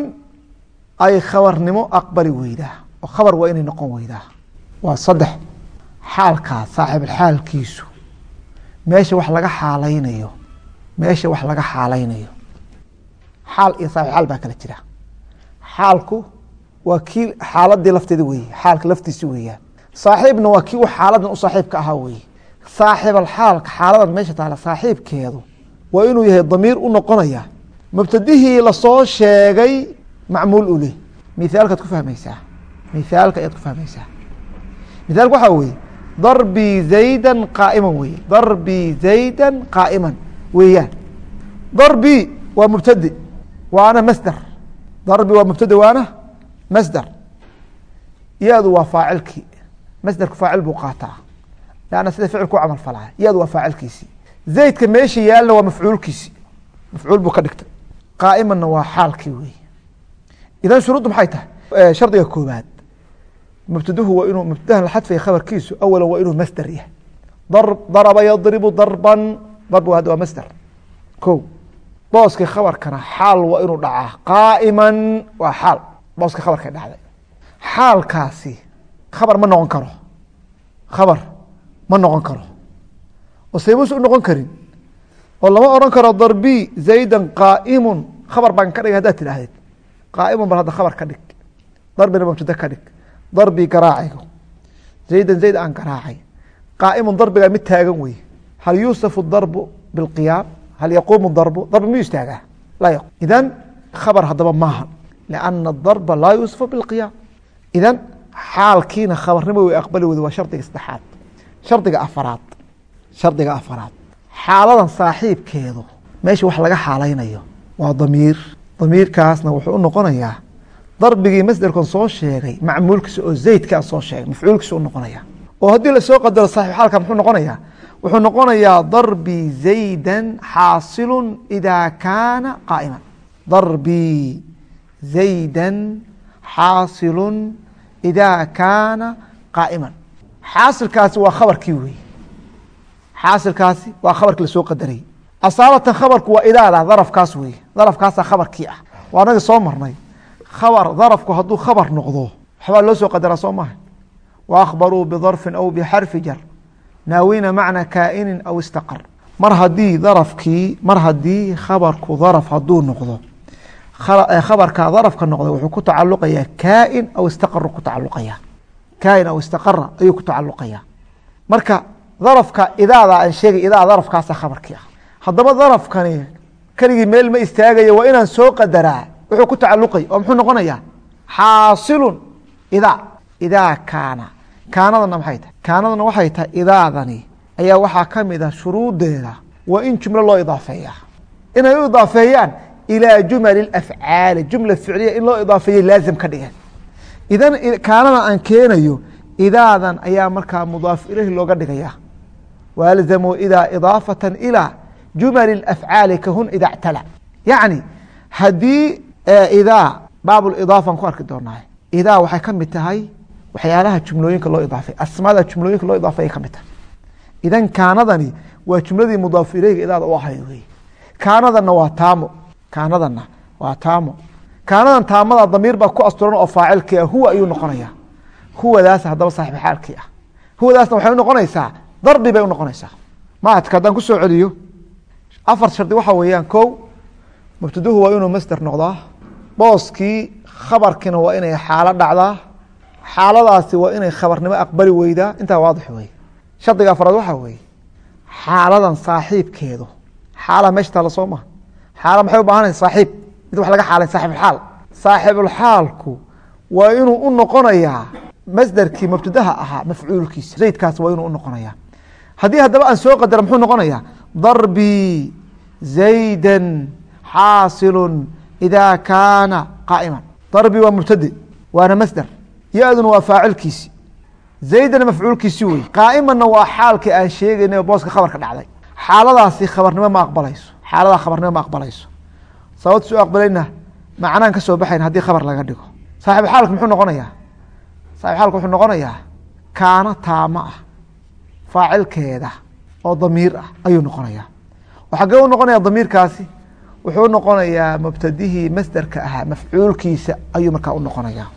ay khabarnimo aqbali weydaa oo khabar waa inay noqon weydaa. Waa saddex xaalkaas saaxiibulxaalkiisu meesha wax laga xaalaynayo meesha wax laga xaalaynayo. Xaal iyo saaxibxaal baa kala jira. Xaalku waa kii xaaladii lafteeda weeye xaalka laftiisi weeyaan. Saaxiibna waa kii u xaaladan u saaxiibka ahaa weeye. Saaxiibalxaalka xaaladan meesha taala saaxiibkeedu waa inuu yahay damiir u noqonaya. Mubtadihii la soo sheegay macmuul u leh mithaalkaad ku fahmaysaa. Mithaalka ayaad ku fahmaysaa. Mithaalka waxaa weeye darbii zaydan qaa'iman weeye. Darbii zaydan qaa'iman weeyaan. Darbii waa mubtade waana masder darbi waa mubtade waana masder iyadu waa faacilkii. Masderku faacil buu qaataa. Lanna sida ficil ku camal falaa iyadu waa faacilkiisii zaydka meesha yaalna waa mafcuulkiisi. Mafcuul buu ka dhigtay. Qaa'imanna waa xaalkii weeye idan shuruuddu maxay tahay? Shardiga koobaad mubtaduhu waa inuu mubtadahan la khabarkiisu awalan waa inuu masder yahay. Daraba yadribu darban darb hadda waa masder ko booskii khabarkana xaal waa inuu dhacaa qaa'iman waa xaal. Booska khabarkay dhacday. Xaalkaasi khabar ma noqon karo. Khabar ma noqon karo. Oo saybuusa u noqon karin. Oo lama oran karo darbi zaydan qaa'imun. Khabar baan ka dhigay haddaad tidhaahdeed qaa'imun bal hadda khabar ka dhig darbina mubtada ka dhig darbi garaacaygo zaydan zayd aan garaacay qaa'imun darbigaa mid taagan weye hal yuusafu darbu bilqiyaam hal yaquumu darbu darbi miyuu istaagaa idan khabar haddaba maaha lianna darba laa yuusafu bilqiyaam idan xaalkiina khabarnimo way aqbali weyda waa shardiga saddexaad shardiga afaraad shardiga afaraad xaaladan saaxiibkeedu meesha wax laga xaalaynayo waa damiir damiirkaasna wuxuu u noqonayaa darbigii masderkan soo sheegay macmuulkiisa oo zaydkaa soo sheegay mafcuulkiisa u noqonaya. Oo haddii la soo qadaro saaxib xaalka muxuu noqonayaa? Wuxuu noqonayaa darbi zaydan xaasilun idaa kaana qaa'iman. Darbi zaydan xaasilun idaa kaana qaa'iman. Xaasilkaasi waa khabarkii wey xaasilkaasi waa khabarkii la soo qadaray asaabatan khabarku waa idaada darafkaas wey. Darafkaasaa khabarkii ah. Waa anaga soo marnay. Khabar darafku hadduu khabar noqdo waxbaa loo soo qadaraa soo maha wa bidarfin aw bixarfi jar. Naawina macna kaa'inin aw istaqar. Mar haddii darafkii mar haddii khabarku daraf hadduu noqdo khabarka darafka noqda wuxuu ku tacaluqayaa kaain aw istaqaru ku tacaluqaya kaain aw istaqara ayuu ku tacaluqaya marka darafka idaada aan sheegay idaada darafkaasa khabarkii ah haddaba darafkani keligii meel ma istaagaya waa inaan soo qadaraa. Wuxuu ku tacaluqay oo muxuu noqonayaa? Xaasilun idaa idaa kaana. Kaanadana maxay tahay? Kaanadana waxay tahay idaadani. Ayaa waxaa ka mid ah shuruudeeda waa in jumlo loo idaafeeya inay u idaafeeyaan ilaa jumali afcaali jumla ficliya in loo idaafeeya laazim ka dhigan. Idan kaanada aan keenayo idaadan ayaa markaa mudaaf ilahi looga dhigaya walzamuu idaa idaafatan ilaa jumali afcaali kahun ida ctala yacni haddii idaa baabulidaafa ku arki doonaa idaa waxay ka mid tahay waxyaalaha jumlooyinka loo idaafay asmaada jumlooyinka loo idaafay ka mid tahay idan kaanadani waa jumladii mudaaf ileyga idaada u ahayd wey kaanadanna waa taamo kaanadana waa taamo kaanadan taamada damiir baa ku asturan oo faacilkii ah huwa ayuu noqonaya huwadaas haddaba saaxib xaalkii ah huwadaasna waxay unoqonaysaa darbi bay unoqonaysaa maadka haddaan ku soo celiyo afar shardi waxa weeyaan kow mubtaduhu waa inuu masder noqdaa. Booskii khabarkiina waa inay xaalo dhacdaa. Xaaladaasi waa inay khabarnimo aqbali weydaa. Intaa waadix wey shardiga afraad waxaa weeye xaaladan saaxiibkeedu xaalaha meesha taala soo maha xaalo maxay u baahanaysa saaxiib. Mid wax laga xaalayn saaxibulxaal saaxibulxaalku waa inuu u noqonayaa masderkii mubtadaha ahaa mafcuulkiisa. Zaydkaas waa inuu u noqonayaa. Haddii haddaba aan soo qadara muxuu noqonayaa darbii zayda xaasilu ida kaana qaa'iman. Darbii waa mubtade waana masder ya-duna waa faacilkiisi. Zaydana mafcuulkiisi wey qaa'imanna waa xaalkii aan sheegaynay oo booska khabarka dhacday. Xaaladaasi khabarnimo ma aqbalayso. Xaaladaa khabarnimo ma aqbalayso. Sababta soo aqbalayna macnaan ka soo baxayn haddii khabar laga dhigo. Saaxibu xaalka muxuu noqonayaa? Saaxib xaalka wuxuu noqonayaa kaana taama ah. Faacilkeeda oo damiir ah ayuu noqonayaa. Xagee u noqonaya damiirkaasi wuxuu noqonayaa mubtadihii masderka ahaa mafcuulkiisa ayuu markaa u noqonayaa.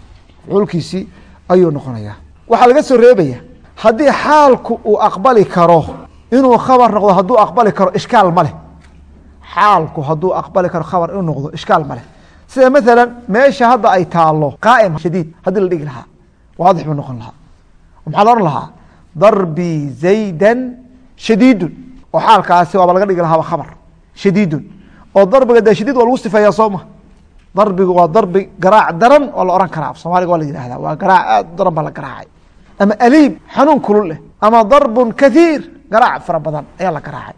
Mafcuulkiisii ayuu noqonayaa. Waxaa laga soo reebaya haddii xaalku uu aqbali karo inuu khabar noqdo hadduu aqbali karo ishkaal ma leh. Xaalku hadduu aqbali karo khabar inuu noqdo ishkaal ma leh. Sida maala meesha hadda ay taalo qaa'im shadiid haddii la dhigi lahaa waadix buu noqon lahaa. Maxaa la ohan lahaa darbii zaydan shadiidun oo xaalkaasi waaba laga dhigi lahaaba khabar. Shadiidun. Oo darbiga de shadiid waa lagu sifeeyaa sooma darbigu waa darbi garaac daran waa la ohan karaa. Soomaaliga waa la yihahda waa garaac aad u daran baa la garaacay. Ama aliim xanuun kulul leh ama darbun kathiir garaac fara badan ayaa la garaacay.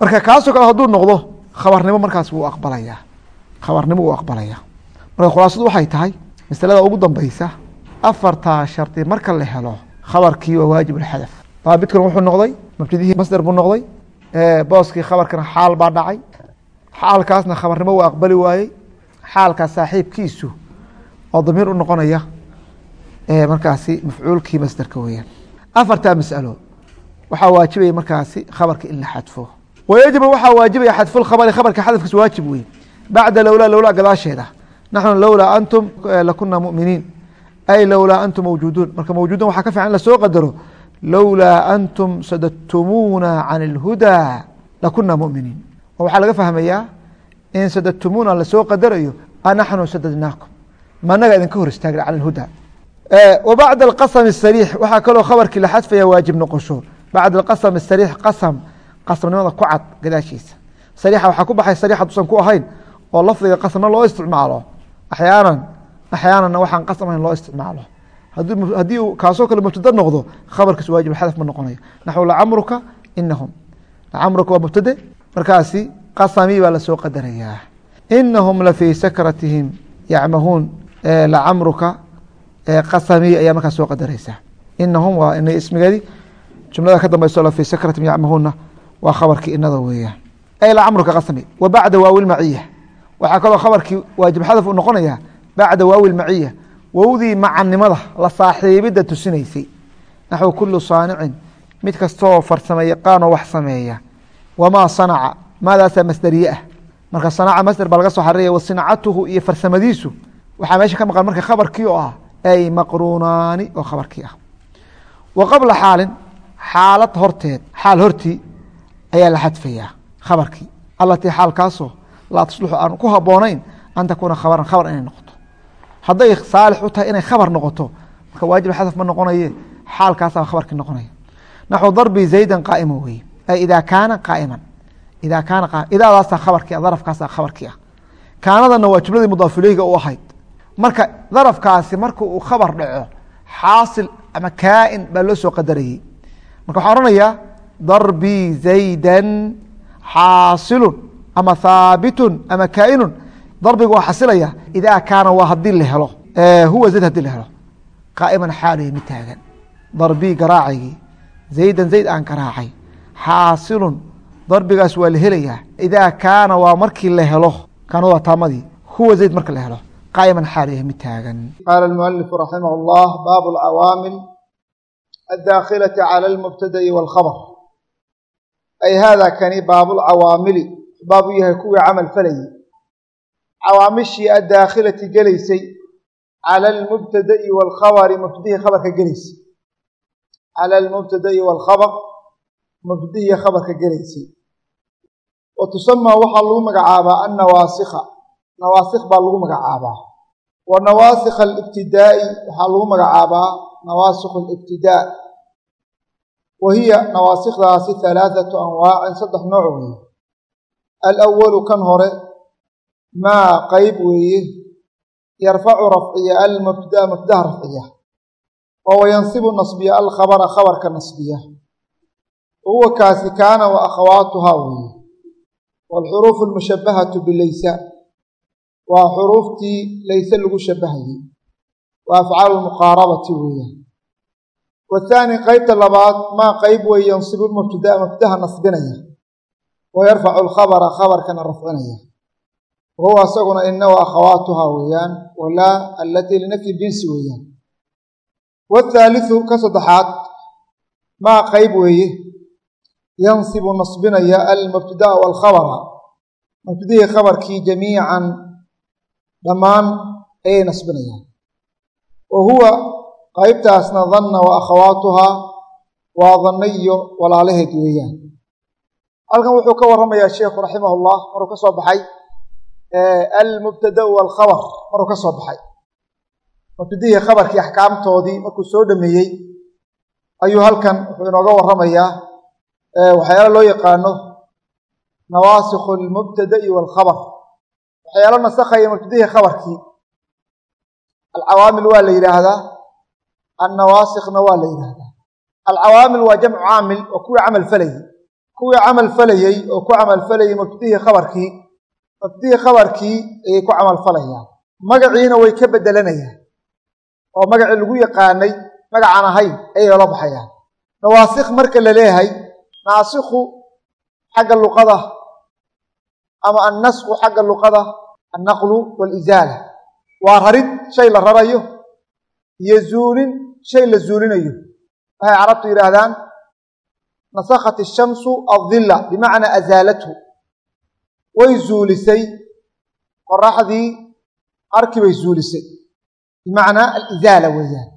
Marka kaasoo kale hadduu noqdo khabarnimo markaas wuu aqbalayaa. Khabarnimo wuu aqbalayaa. Marka khulaasadu waxay tahay masalada ugu dambeysa afartaa shardi marka la helo khabarkii waa waajib اxadaf daabidkuna wuxuu noqday mubtadihii masder buu noqday. Booskii khabarkana xaal baa dhacay. Xaalkaasna khabarnimo waa aqbali waayey. Xaalkaas saaxiibkiisu oo damiir u noqonaya. Markaasi mafcuulkii masderka weyaan afartaa masalo. Waxaa waajibaya markaasi khabarka in la xadfo. Wayajibu waxaa waajibaya xadfu khabari. Khabarka xadafkiis waajib wey bacda lowlaa lowlaa gadaasheeda. Naxnu lowlaa antum lakuna muminiin. Ay lowlaa antum mawjuuduun. Marka mawjuudun waxaa ka fiican in la soo qadaro lowlaa antum sadadtumuuna can اlhudaa lakuna muminiin oo waxaa laga fahmayaa in sadadtumuuna lasoo qadarayo anaxnu sadadnaakum managa idinka hor istaagna can اlhudaa wa bacda alqasm الsariix waxaa kaloo khabarkii la xadfaya waajib noqosho bacda alqasm الsariix qasam qasmnimada ku cad gadaashiisa sariixa waxaa ku baxay sariix haduusan ku ahayn oo lafdiga qasmna loo isticmaalo axyaanan axyaananna waxaan qasam ahayn loo isticmaalo haddii uu kaasoo kale mubtada noqdo khabarkiis waajib xadaf ma noqonayo naxو lacamruka inahum lacamruka waa mubtade markaasi qasami baa la soo qadarayaa. Inahum lafii sakratihim yacmahuun. Lacamruka qasami ayaa markaas soo qadaraysaa inahum waa ina ismigeedi jumlada ka dambeyso lafii sakratihim yacmahuunna waa khabarkii inada weeyaan ay lacamruka qasami wa bacda waxaa kaloo khabarkii waajib xadaf u noqonaya bacda waawi wowdii macanimada la saaxiibidda tusinaysay. Naxwu kulu saanicin mid kastoo farsame yaqaanoo wax sameeya. Wamaa sanaca? Maadaasaa masderiye ah. Marka sanaca masder baa laga soo xariraya wa iyo farsamadiisu. Waxaa meesha ka maqan marka khabarkii oo ah ay maqruunaani oo khabarkii ah. Wa qabla xaalin xaalad horteed xaal hortii ayaa la xadfayaa khabarkii. Allatii xaalkaasoo laa tasluxu aan ku haboonayn an takuuna khabaran khabar inay noqoto hadday saalix u tahay inay khabar noqoto marka waajib xadaf ma noqonaye xaalkaasaa khabarkii noqonaya naxو darbi zayda qaa'ima weye ida kaana qaaiman. Ida kaana idaadaasa khabarkii darafkaasa khabarkii ah kaanadana waa jumladii mudaafileyga u ahayd. Marka darafkaasi marka uu khabar dhaco xaasil ama kaain baa loo soo qadarayey. Marka waxaa ohanayaa darbi zayda xaasilu ama haabitun ama kaainu darbiga waa xasilaya idaa kaana waa haddii la helo huwa zayd haddii la helo qaa'iman xaalih mid taagan. Darbii garaacigii zaydan zayd aan garaacay xaasilun darbigaas waa la helayaa idaa kaana waa markii la helo kaana waa taamadii huwa zayd marka la helo qaa'iman xaalih mid taagan. Qaala almualifu raximah اllah baabu alcawaamil addaakhilati cala almubtada'i wاlkhabr ay hada kani baabu lcawaamili baabu yahay kuwii camal falayay cawaamishii addaakhilati gelaysay cala almubtada'i wاlkhabari mubtadihii khabarka gelaysay. Cala almubtada'i wاlkhabr mubtadihii khabarka gelaysay. Wa tusamaa waxaa lagu magacaabaa annawaasikha nawaasikh baa lagu magacaabaa. Wa nawaasikha alibtidaa'i waxaa lagu magacaabaa nawaasikhu alibtidaa wa hiya nawaasikdaasi halaathatu anwaacin saddex nooc weeye. Alawalu kan hore maa qayb weeye. Yarfacu rafciya almubtada mubdaha rafciya. Oo wayansibu nasbiya alkhabara khabarka nasbiya. Wahuwa kaasi kaana wa akhawaatuhaa weeye. Waalxuruufu almushabahatu bilaysa. Waa xuruuftii layse lagu shabahayey wa afcaalu lmuqaarabati weeyaan wathaani qeybta labaad maa qeyb weeye yansibu lmubtadaa mubdaha nasbinaya. Wa alkhabara khabarkana rafcinaya wahuwa isaguna ina wa akhawaatuhaa weeyaan walaa alatii linafyi jinsi weeyaan. Wathaalithu ka saddexaad maa qeyb weeye yansibu nasbinaya almubtadaa waalkhabara mubtadihii khabarkii jamiican dhammaan ayay nasbinayaan. Wa huwa qaybtaasna danna wa akhawaatuhaa waa danna iyo walaalaheed weeyaan. Halkan wuxuu ka warramayaa sheikhu raximah ullah maruu ka soo baxay almubtadau waalkhabar maruu ka soo baxay mubtadihii khabarkii axkaamtoodii markuu soo dhameeyey ayuu halkan wuxuu inooga warramayaa waxyaalo loo yaqaano nawaasikhu almubtada'i waalkhabar waxyaalo nasakhaya mubtadihii khabarkii alcawaamil waa la yidhaahdaa annawaasikna waa la yidhaahdaa alcawaamil waa jamcu caamil oo kuwii camal falayey kuwii camal falayey oo ku camal falayey mubtadihii mubtadihii khabarkii ayay ku camal falayaan magaciina way ka bedelanayaan oo magacii lagu yaqaanay magacaan ahayn ayay ola baxayaan. Nawaasikh marka la leeyahay naasikhu xagga luqada ama annasku xagga luqada annaqlu waalisaala waa rarid shay la rarayo iyo zuulin shay la zuulinayo. Waxay carabtu yidhaahdaan nasakhat ishamsu aldilla bimacnaa azaalathu way zuulisay. Qoraxdii arki bay zuulisay. Bimacnaa alizaala weeyaan.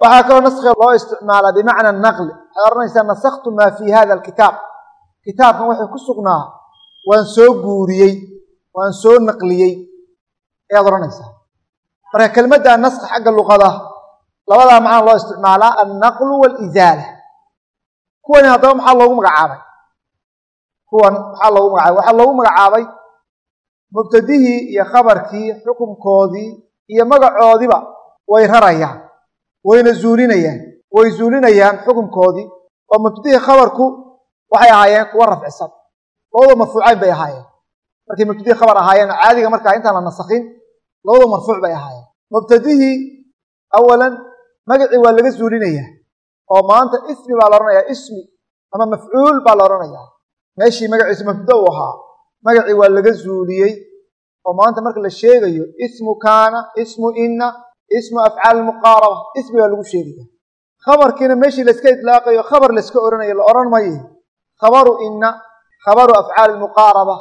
Waxaa kaloo naskhiga loo isticmaalaa bimacna naqli. Waxaad odhanaysaa nasakhtu maa fii hada alkitaab. Kitaabkan waxay ku sugnaa waan soo guuriyey waan soo naqliyey. Ayaad odhanaysaa marka kelmadda naskhi xagga luqada labadaa macna loo isticmaalaa annaqlu waalizaala kuwani haddaba maxaa loogu magacaabay kuwan maxaa loogu magacaabay? Waxaa loogu magacaabay mubtadihii iyo khabarkii xukunkoodii iyo magacoodiiba way rarayaan wayna zuulinayaan way zuulinayaan xukunkoodii. Oo mubtadihii khabarku waxay ahaayeen kuwa rafcisan labada marfuucayn bay ahaayeen. Markay mubtadihii khabar ahaayeen caadiga markaa intaan la nasakhin labada marfuuc bay ahaayeen. Mubtadihii awalan magacii waa laga zuulinayaa oo maanta ismi baa la odhanayaa ismi ama mafcuul baa la odhanayaa meeshii magaciisa mubtada u ahaa. Magacii waa laga zuuliyey. Oo maanta marka la sheegayo ismu kaana ismu inna ismu afcaal muqaaraba ismi baa lagu sheegaya. Khabarkiina meeshii layska idlaaqayo khabar layska odhanayo la odhan maye. Khabaru inna khabaru afcaali muqaaraba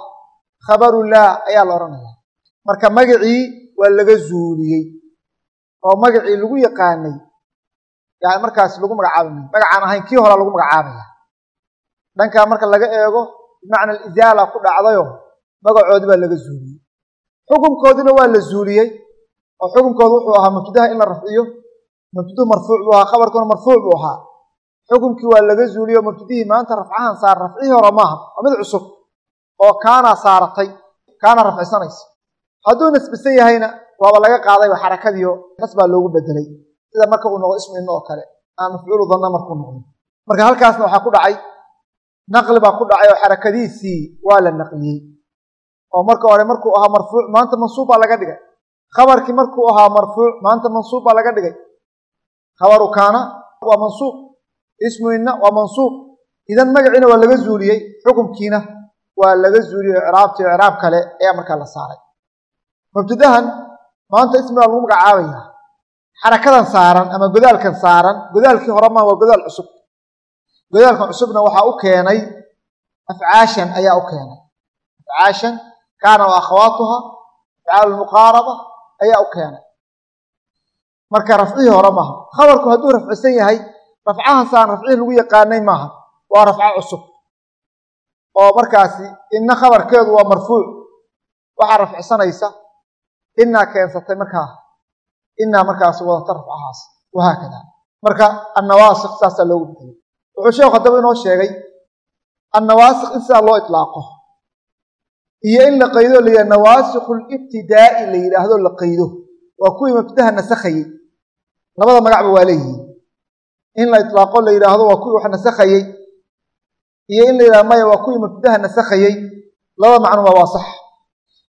khabaru laa ayaa la odhanaya marka magacii waa laga zuuliyey. Oo magacii lagu yaqaanay. Yani markaas lagu magacaabi mayo magacaan ahayn kii horaa lagu magacaabaya dhankaa marka laga eego bimacna alizaala ku dhacdayo magacoodi baa laga zuuliyey. Xukunkoodina waa la zuuliyey. Oo xukunkoodu wuxuu ahaa mubtadaha in la rafciyo. Mubtaduhu marfuuc buu ahaa khabarkuna marfuuc buu ahaa. Xukunkii waa laga zuuliye oo mubtadihii maanta rafcahan saar rafcihii hore maaha waa mid cusub oo kaanaa saaratay kaana rafcisanaysa hadduu nasbisan yahayna waaba laga qaadayba xarakadiio nas baa loogu bedelay sida marka uu noqdo ismu inna oo kale aan mafcuulu danna markuu noqdo. Marka halkaasna waxaa ku dhacay naqli baa ku dhacay oo xarakadiisii waa la naqliyey. Oo marka hore markuu ahaa marfuuc maanta mansuub baa laga dhigay. Khabarkii markuu ahaa marfuuc maanta mansuub baa laga dhigay. Khabaru kaana waa mansuub. Ismu inna waa mansuub. Idan magaciina waa laga zuuliyey xukumkiina waa laga zuuliyey icraabtii icraab kale ayaa markaa la saaray. Mubtadahan maanta ismi baa lagu magacaabaya. Xarakadan saaran ama godaalkan saaran godaalkii hore maa waa godaal cusub godaalkan cusubna waxaa u keenay afcaashan ayaa u keenay. Afcaashan kaana wa akhawaatuha afcaal muqaaraba ayaa u keenay. Marka rafcihii hore maaha. Khabarku hadduu rafcisan yahay rafcahan saan rafcihii lagu yaqaanay maaha. Waa rafco cusub. Oo markaasi inna khabarkeedu waa marfuuc. Waxaa rafcisanaysa inaa keensatay markaa. Inaa markaasi wadata rafcahaas. Wahaakada. Marka annawaasik saasaa loogu bedelay wuxuu sheekhu haddaba inoo sheegay annawaasik in sidaa loo itlaaqo iyo in la qaydo la yidhah nawaasikhu libtidaa'i la yidhaahdo la qaydo. Waa kuwii mubtadaha nasakhayey labada magacba waa leeyihiin in la itlaaqo la yidhaahdo waa kuwii wax nasakhayey iyo in la yidhahdo maya waa kuwii mubtadaha nasakhayey labada macnuba waa sax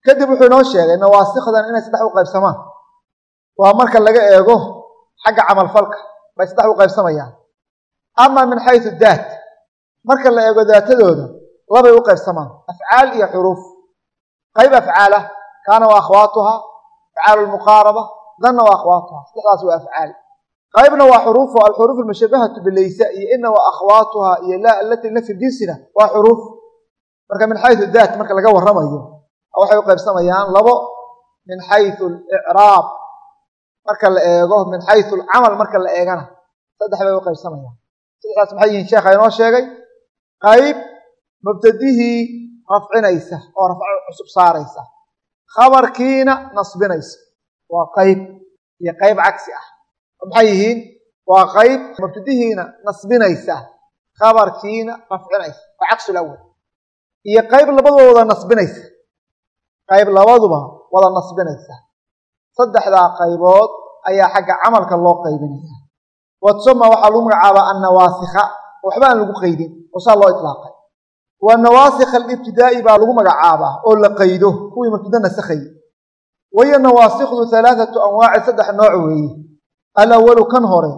kadib wuxuu inoo sheegay nawaasikdan inay saddex u qaybsamaan. Waa marka laga eego xagga camalfalka bay saddex u qaybsamayaan ama min xaysu daat. Marka la eego daatadooda labay u qaybsamaan. Afcaal iyo xuruuf. Qayb afcaala kaana wa akhwaatuha. Afcaalu lmuqaaraba danna wa akhwaatuha. Saddexdaas waa afcaal. Qaybna waa xuruufo alxuruuf almushabahatu bilaysa iyo ina wa akhwaatuha iyo laa alati lafi jinsina waa xuruuf. Marka min xaysu daat marka laga warramayo waxay u qaybsamayaan labo. Min xaysu alicraab marka la eego. Min xaysu alcamal marka la eegana saddex bay u qaybsamayaan saddexdaas maxay yihiin? Sheekha inoo sheegay qayb mubtadihii rafcinaysa oo rafco cusub saaraysa. Khabarkiina nasbinaysa. Waa qayb iyo qayb cagsi ah. Maxay yihiin? Waa qayb mubtadihiina nasbinaysa. Khabarkiina rafcinaysa. Waa cagsu lawal iyo qayb labadooda wada nasbinaysa. Qayb labaduba wada nasbinaysa. Saddexdaa qaybood ayaa xagga camalka loo qaybinaya watsama waxaa lagu magacaabaa annawaasikha. Waxba aan lagu qaydin oo saa loo itlaaqay. Wa nawaasikha alibtidaa'i baa lagu magacaabaa oo la qaydo kuwii mubtada nasakhaye wayo nawaasikdu halaathatu anwaaci saddex nooc weeye alawalu kan hore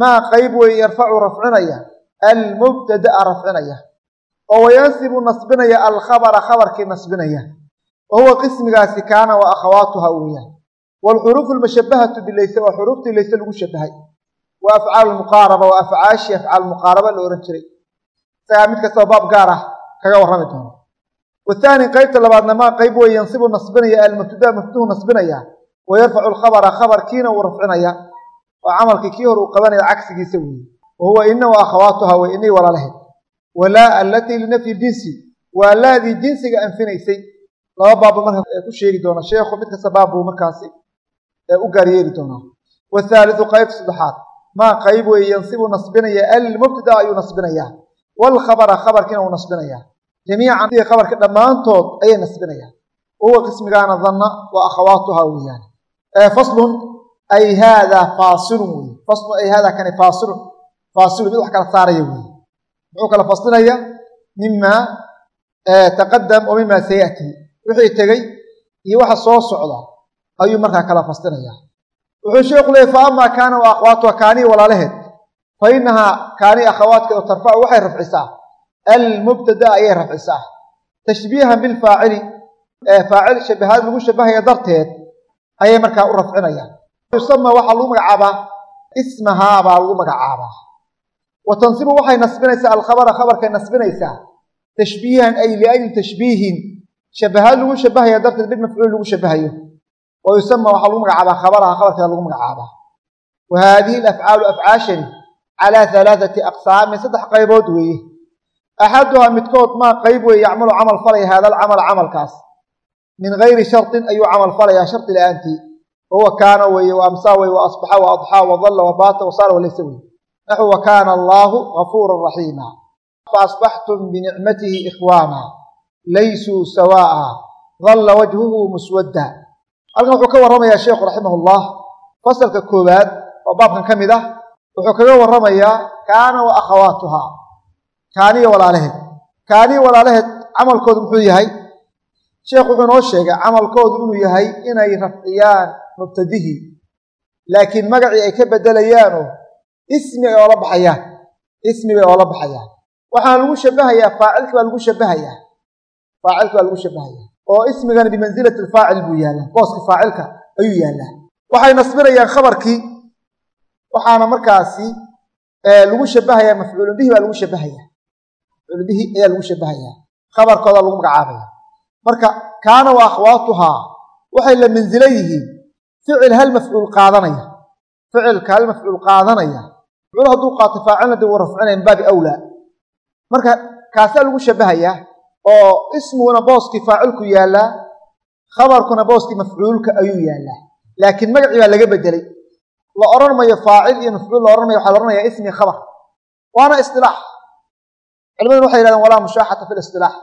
maa qayb weeye yarfacu rafcinaya almubtada'a rafcinaya. Oo wayansibu nasbinaya alkhabara khabarkii nasbinaya. Wa huwa qismigaasi kaana wa akhawaatuha weeyaan. Waalxuruufu almushabahatu bilayse waa xuruuftii layse lagu shabahay wa afcaalu lmuqaaraba waa afcaashii afcaal muqaaraba la ohan jiray. Isagaa mid kastaba baab gaar ah kaga warrami doono. Wathaani qaybta labaadna maa qayb weeye yansibu nasbinaya almubtada mubtuhu nasbinaya. Wa yarfacu khabarkiina uu rafcinaya. Oo camalkii kii hor uu qabanaya cagsigiisa weeye wa huwa ina wa akhawaatuha wey inay walaalahayd walaa allatii linafyi jinsi waa laadii jinsiga anfinaysay. Laba baabbu marka ku sheegi doona sheekhu mid kasta baabbuu markaasi u gaaryeeli doonaa. Wathaalithu qaybta saddexaad maa qayb weeye yansibu nasbinaya almubtada ayuu nasbinayaa waalkhabara khabarkiina uu nasbinayaa jamiican khabarka dhammaantood ayay nasbinayaan wahuwa qismigaana danna wa akhawaatuha weeyaan. Faslun ay haadaa faasilun weye faslun ay haadaa kani faasilun faasilun mid wax kala saaraya weeye. Muxuu kala faslinaya? Mima taqadam wa mima sayati. Wixii tegey iyo waxa soo socda ayuu markaa kala faslinaya wuxuu sheekhu leeyay fa amaa kaana wa akhwaatuha kaanii walaalaheed. Fa inahaa kaanii akhawaadkeedu tarfacu waxay rafcisaa. Almubtada ayay rafcisaa. Tashbiihan bilfaacili faacil shabahaad lagu shabahaya darteed ayay markaa u rafcinayaan. Yusama waxaa lagu magacaabaa ismahaa baa lagu magacaabaa. Wa tansibu waxay nasbinaysaa alkhabara khabarkay nasbinaysaa. Tashbiihan ay liajli tashbiihin shabahaad lagu shabahaya darteed mid mafcuul lagu shabahayo wa yusama waxaa lagu magacaabaa khabaraha khabarkeeda lagu magacaabaa. Wa haadihi alafcaalu afcaashani calaa halaathati aqsaamin saddex qaybood weeye. Axaduhaa midkood maa qayb weeye yacmalu camal falaya haada alcamala camalkaas. Min gayri shartin ayuu camal falayaa shardi la'aantii. Wahuwa kaana weeye wa amsaa weye wa asbaxa wa adxaa wa dalla wa baata wa walaysa weye naxu wa kaana allaahu gafuuran raxiima faasbaxtum binicmatihi ikhwaana laysuu sawaa'a dalla wajhuhu muswadda halkan wuxuu ka warramayaa sheekhu raximah ullah fasalka koowaad oo baabkan ka mid ah wuxuu kaga warramayaa kaana wa akhawaatuhaa kaaniya walaalaheed. Kaaniya walaalaheed camalkoodu muxuu yahay? Sheekhu wuxuu noo sheegay camalkoodu inuu yahay inay rafciyaan mubtadihii laakiin magacii ay ka bedelayaanoo ismi ay oola baxayaan. Ismi bay oola baxayaan. Waxaana lagu shabahayaa faacilki baa lagu shabahayaa faacilki baa lagu shabahayaa oo ismigana bimansilati alfaacil buu yaallaa booska faacilka ayuu yaallaa. Waxay nasbinayaan khabarkii waxaana markaasi lagu shabahayaa mafcuulun bihi baa lagu shabahayaa mafcuulun bihi ayaa lagu shabahayaa khabarkooda lagu magacaabaya. Marka kaana wa akhwaatuhaa waxay la mansilo yihiin ficil hal mafcuul qaadanaya. Ficilka hal mafcuul qaadanaya. Mafcuul hadduu qaato faacilna dib uu rafcinaya baabi awlaa. Marka kaasaa lagu shabahayaa oo ismiguna booskii faacilku yaallaa khabarkuna booskii mafcuulka ayuu yaallaa. Laakiin magacii baa laga bedelay. La odhan mayo faacil iyo mafcuul la odhan mayo waxaa la odhanayaa ismi khabar. Waana isilaax culimaduna waxay yidhahdeen walaa mushaaxata fi lisilaax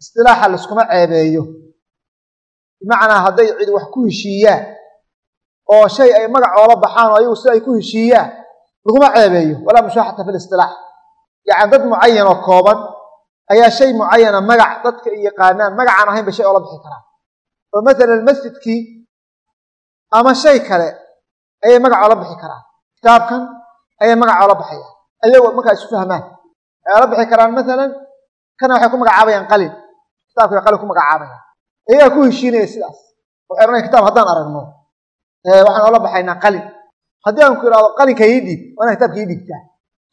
istilaaxa laiskuma ceebeeyo. Bimacnaa hadday cid wax ku heshiiyaan oo shay ay magacoola baxaan oo ayagu si ay ku heshiiyaan laguma ceebeeyo. Walaa mushaaxata fi listilaax yacni dad mucayan oo kooban ayaa shay mucayana magac dadka ay yaqaanaan magacaan ahayn bay shay oola bixi karaan. Oo masalan masjidkii ama shay kale ayay magac oola bixi karaan. Kitaabkan ayay magac oola baxayaan ayagoo markaa isu fahmaan. Waxay oola bixi karaan masalan kana waxay ku magacaabayaan qalin. Kitabka qalin ku magacaabayaan. Ayagaa ku heshiinaya sidaas. Waxay odhanaya kitab haddaan aragno. Waxaan oola baxaynaa qalin. Haddii aan ku qalinka ii dhiib. Waa inaa kitabka ii dhiibtaa.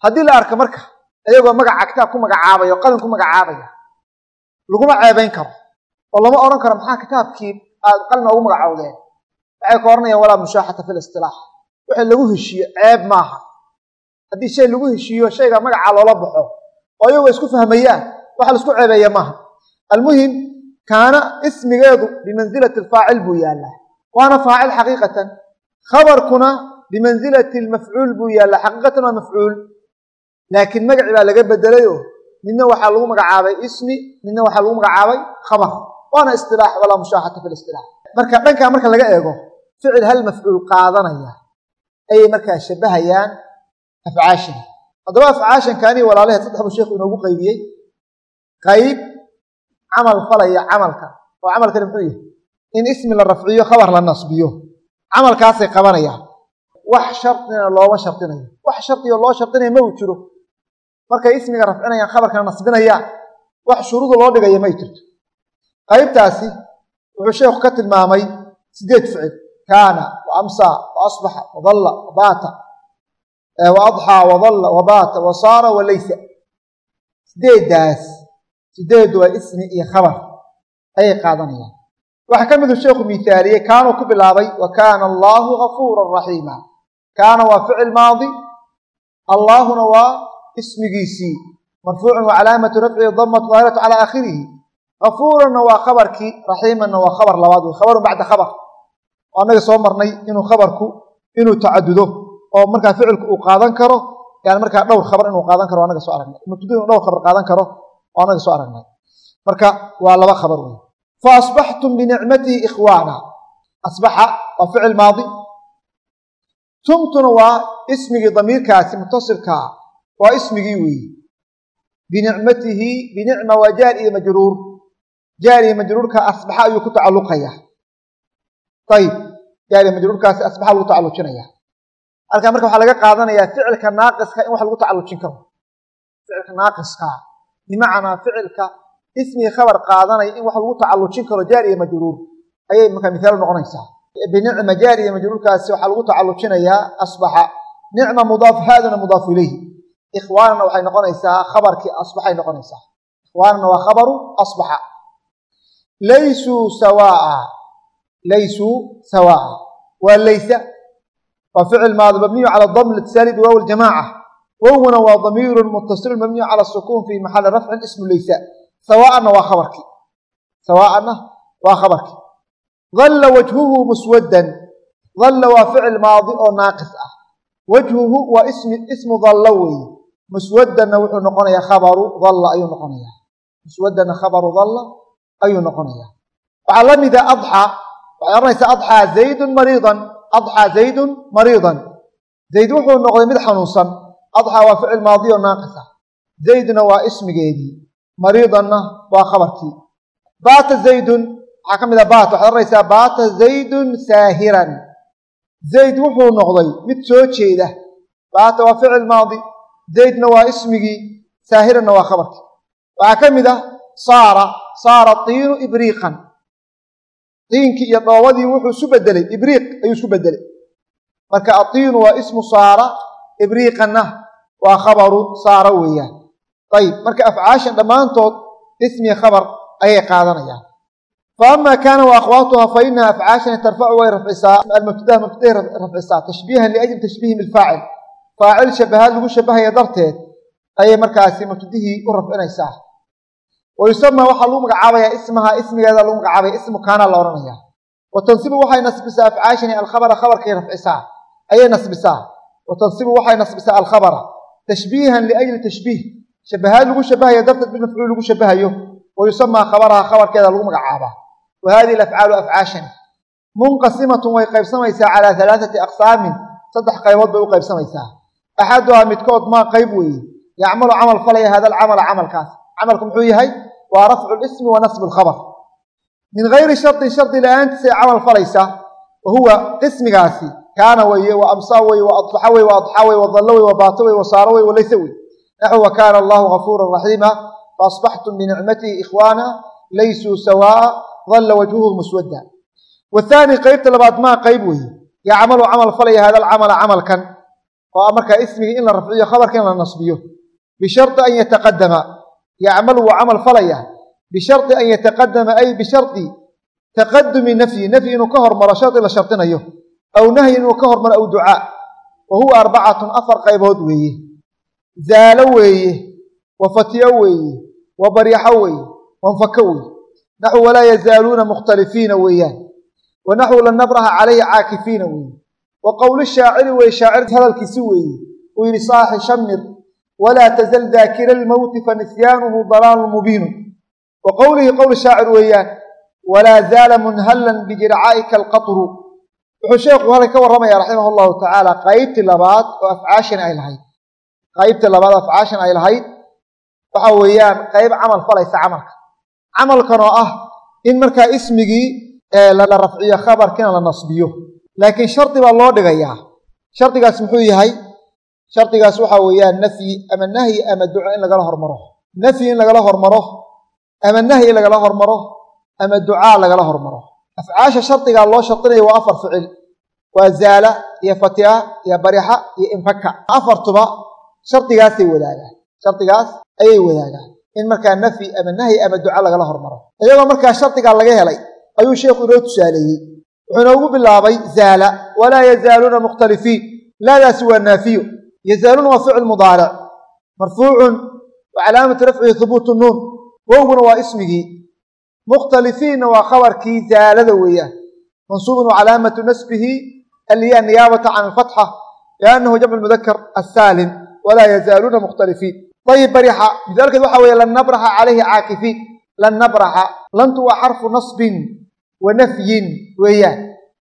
Haddii la arko marka ayagoo magaca kitaab ku magacaabaya oo qalin ku magacaabaya. Laguma ceebayn karo. Oo lama odhan karo maxaa kitaabkii aad qalin oogu magacowdeen? Waxay ka odhanayaan walaa mushaaxata fi listilaax wixii lagu heshiiyo ceeb maaha. Haddii shay lagu heshiiyo shayga magaca loola baxo oo ayagoo isku fahmayaan waxa la isku ceebeeya maaha. Almuhim kaana ismigeedu bimansilati alfaacil buu yaallaa. Waana faacil xaqiiqatan. Khabarkuna bimansilati almafcuul buu yaallaa. Xaqiiqatan waa mafcuul laakiin magaci baa laga bedelayoo midna waxaa lagu magacaabay ismi midna waxaa lagu magacaabay khabar waana istilaax walaa mushaaxata fi listilaax marka dhankaa marka laga eego ficil hal mafcuul qaadanaya ayay markaa shabahayaan afcaashan. Haddaba afcaashankani walaalaheed saddex buu sheekhu inoogu qaybiyey qayb camal falaya camalka. Oo camalkani muxuu yahay in ismi la rafciyo khabar la nasbiyo. Camalkaasay qabanayaan. Wax shardina looma shardinayo wax shardiyo loo shardinaya ma uu jiro markay ismiga rafcinayaan khabarkana nasbinayaan wax shuruuda loo dhigaya may jirto. Qaybtaasi wuxuu sheekhu ka tilmaamay sideed ficil. Kaana wa amsaa wa asbaxa wadalla wabaata wa adxaa wadalla wabaata wa saara wa laysa. Sideeddaas sideeddu waa ismi iyo khabar. Ayay qaadanayaan. Waxaa ka miduu sheekhu miithaaliyey kaanuu ku bilaabay wa kaana allaahu gafuuran raxiima kaana waa ficil maadi. Allaahuna waa ismigiisii marfuucun wa calaamatu rafcihi damatu daahiratu calaa aakhirihi. Gafuuranna waa khabarkii raxiimanna waa khabar labaad. Wey khabarun bacda khabar. Oo annaga soo marnay inuu khabarku inuu tacadudo oo markaa ficilku uu qaadan karo. Yani markaa dhowr khabar inuu qaadan karo anaga soo aragnay. Mubtadu inuu dhowr khabar qaadan karo oo anaga soo aragnay. Marka waa laba khabar wey fa asbaxtum binicmatihi ikhwaana. Asbaxa waa ficil maadi. Tumtuna waa ismigii damiirkaasi mutasilkaa waa ismigii weeye binicmatihi binicma waa jaar iyo majruur jaar iyo majruurka asbaxa ayuu ku tacalluqaya ayib jaar iyo majruurkaasi asbaxa lagu tacallujinaya halkaa marka waxaa laga qaadanayaa ficilka naaqiska in wax lagu tacallujin karo ficilka naaqiska bimacnaa ficilka ismigii khabar qaadanaya in wax lagu tacallujin karo jaar iyo majruur ayay markaa mithaal noqonaysaa binicma jaar iyo majruurkaasi waxaa lagu tacallujinayaa asbaxa nicma mudaaf haaduna mudaaf ilayhi ikhwaanana waxay noqonaysaa khabarkii asbaxay noqonaysaa. Ikhwaanana waa khabaru asbaxa. Laysuu sawaa laysuu sawaa waa laysa. Waa ficil maadi mabniyu cala dam litisaali biwaaw ljamaaca wowguna waa damiirun mutasilun mabniyu cala sukuun fii maxali rafcin ismu laysa. Sawaa'anna waa khabarkii sawaa'anna waa khabarkii dalla wajhuhu muswaddan. Dalla waa ficil maadi oo naaqis ah. Wajhuhu waa ismu dalla weeye muswaddanna wuxuu noqonayaa khabaru dalla ayuu noqonayaa. Muswaddanna khabaru dalla ayuu noqonayaa. Waxaa la mida adxaa waxay odhanaysaa adxaa zaydun mariidan adxaa zaydun mariidan. Zayd wuxuu noqday mid xanuunsan. Adxaa waa ficil maadi oo naaqis ah zaydna waa ismigeedii mariidanna waa khabarkii. Baata zaydun waxaa ka mid ah baata. Waxaad odhanaysaa baata zaydun saahiran. Zayd wuxuu noqday mid soo jeeda. Baata waa ficil maadi zaydna waa ismigii saahiranna waa khabarkii. Waxaa ka mid ah saara saara tiinu ibriiqan. Diinkii iyo dhoobadii wuxuu isu bedelay ibriiq ayuu isu bedelay marka atiinu waa ismu saara ibriiqanna waa khabaru saara weeyaan. Ayib marka afcaashan dhammaantood ismii khabar ayay qaadanayaan. Fa ama kaana wa akhwaatuha fa inaha afcaashani tarfacu way rafcisaa almubtadaa mubtaday rafcisaa tashbiihan liajli tashbiihim ilfaacil faacil shabahaad lagu shabahaya darteed ayay markaasi mubtadihii u rafcinaysaa wa yusamaa waxaa lagu magacaabayaa ismaha ismigeeda lagu magacaabaya ismu kaana la odhanaya wa tansibu waxay nasbisaa afcaashani alkhabara khabarkay rafcisaa ayay nasbisaa wa tansibu waxay nasbisaa alkhabara. Tashbiihan liajli tashbiih. Shabahaad lagu shabahaya darteed bilmafcuul lagu shabahayo. Wa yusamaa khabaraha khabarkeeda lagu magacaabaa wa hadihi alafcaalu afcaashan. Munqasimatun way qaybsamaysaa calaa halaathati aqsaamin. Saddex qaybood bay u qaybsamaysaa axaduhaa midkood maa qayb weeye yacmalu camal falaya hada alcamala camalkaas camalku muxuu yahay waa rafcu lismi wa nasbu lkhabar min gayri shartin shardi la'aantiisay camal falaysaa wa huwa qismigaasi kaana weye wa weye wa weye wa adxa weye wa dallo weye wa weye wa weye wa weye naxu wa kaana allahu gafuuran raxiima faasbaxtum binicmatihi ikhwaana laysuu sawaa'a dalla wajhuhu muswadda wathaani qeybta labaad maa qayb weeye yacmalu camal falaya hada alcamala camalkan oo markaa ismigii in la rafciyo khabarka in la nasbiyo. Bishardi an yataqadama yacmalu waa camal falaya. Bishardi an yataqadama ay bishardi taqadumi nafyi. Nafyi inuu ka hormaro shardi la shardinayo aw nahyi inuu ka hormaro aw ducaa. Wa huwa arbacatun afar qaybood weeye. Zaalo weeye. Wa fatyo weeye. Wa baryaxo weeye. Wanfako weeye. Naxu walaa yazaaluuna mukhtalifiina weeyaan. Wa naxwu lan nabraha calayhi caakifiina weeye wa qowli shaaciri weye shaacir hadalkiisi weeye uu yidhi saaxi shamir walaa tazal daakira almowti fanisyaanuhu dalaalun mubiinu wa qowlihi qowl shaacir weeyaan walaa zaala munhallan bijircaa'ika alqatru. Wuxuu sheekhu halkan ka warramaya raximah allahu tacaala qaybtii labaad oo afcaashan ay lahayd. Qaybtii labaad afcaashan ay lahayd waxa weeyaan qayb camal falaysa camalka. Camalkan oo ah in markaa ismigii la rafciyo khabarkiina la nasbiyo laakiin shardi baa loo dhigayaa shardigaas muxuu yahay? Shardigaas waxa weeyaan nafyi ama nahyi ama duco in lagala hormaro. Nafyi in lagala hormaro ama nahyi lagala hormaro ama ducaa lagala hormaro. Afcaasha shardigaa loo shardinaya waa afar ficil. Waa zaala iyo fatia iyo barixa iyo infaka. Afartuba shardigaasay wadaagaan. Shardigaas ayay wadaagaan. In markaa nafyi ama nahyi ama duca lagala hormaro. Iyagoo markaa shardigaa laga helay ayuu sheekhu inoo tusaaleeyey wuxuu inoogu bilaabay zaala walaa yazaaluuna mukhtalifiin laadaasi waa naafiyo. Yazaaluuna waa ficil mudaaric marfuucun wa calaamatu rafcihi hubuutu nuun. Wowguna waa ismigii. Mukhtalifiinna waa khabarkii zaalada weeyaan. Mansuubun wa nasbihi alyaa niyaabata can alfatxa liannahu jamcu mudakar assaalim walaa yazaaluuna mukhtalifiin ayib barixa misaalkeed waxa weeye lan nabraxa calayhi caakifiin lan nabraxa. Lantu waa xarfu nasbin wa nafyin weeyaan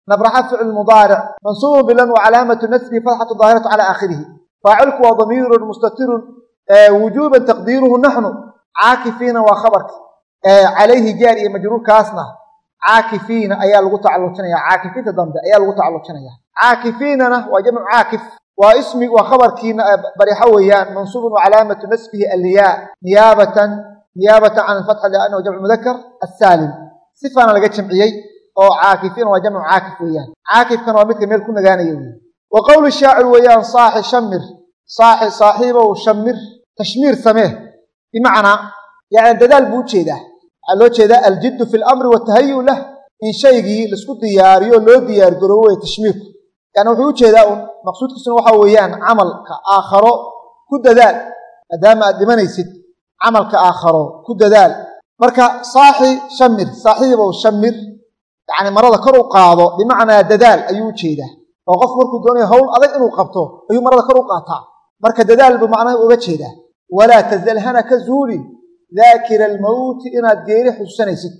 nabraxa ficil mudaaric mansuubun bilan wa calaamatu nasbihi fatxatu daahiratu cala aakhirihi faacilku waa damiirun mustatirun wujuuban taqdiiruhu naxnu caakifiina waa khabarki calayhi jaar iyo majruurkaasna caakifiina ayaa lagu tacalujinaya caakifiinta dambe ayaa lagu tacalujinaya caakifiinana waa jamcu caakif waa ismi waa khabarkiina barixo weeyaan mansuubun wa calaamatu nasbihi alyaa niyaabatan niyaabatan can alfatxa liannahu jamcu mudakar assaalim sifaana laga jamciyey oo caakifiina waa jamcu caakif weeyaan. Caakifkana waa midka meel ku nagaanaya wey wa qowli shaacir weeyaan saaxi shamir. Saaxi saaxiibow shamir tashmiir samee. Bimacnaa yani dadaal buu u jeedaa waxaa loo jeedaa aljiddu fi lamri watahayu lah. In shaygii la isku diyaariyo loo diyaargaroobo wey tashmiirku. Yani wuxuu u jeedaa un maqsuudkiisuna waxa weeyaan camalka aakharo ku dadaal. Maadaama aad dhimanaysid camalka aakharo ku dadaal marka saaxi shamir saaxiibow shamir yani marada kor u qaado bimacnaa dadaal ayuu u jeedaa oo qofku markuu doonayo hawl adag inuu qabto ayuu marada kor u qaataa. Marka dadaal buu macnaha uga jeedaa. Walaa tazal hana ka zuuli daakira almowti inaad geeri xusuusanaysid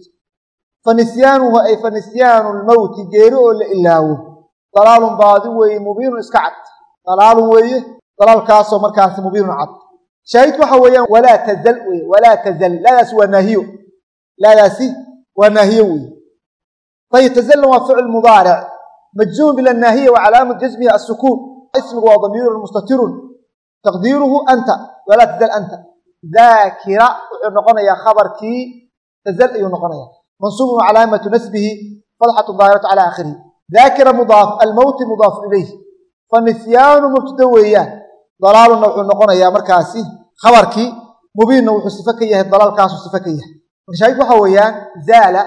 fa nisyaanuhu ay fa nisyaanu lmowti geeri oo la ilaawo. Dalaalun baadi weeye mubiinun iska cad. Dalaalun weeye dalaalkaasoo markaasi mubiinun cad shaahidku waxa weeyaan walaa tazal weye walaa tazal laadaasi waa naahiyo laadaasi waa naahiyo weeye ayib tazalna waa ficil mudaaric majzuum bilanaahiya wa calaamat jasmihi assukuun ismigu waa damiirun mustatirun taqdiiruhu anta walaa tazal anta. Daakira wuxuu noqonayaa khabarkii tazal ayuu noqonaya mansuubun calaamatu nasbihi fatxatu daahiratu cala aakhirihi. Daakira mudaaf almowti mudaafu ilayh fa nisyaanu mubtada weeyaan dalaalunna wuxuu noqonayaa markaasi khabarkii mubiinna wuxuu sifo ka yahay dalaalkaasuu sifo ka yahay. Marka shaahid waxa weeyaan zaala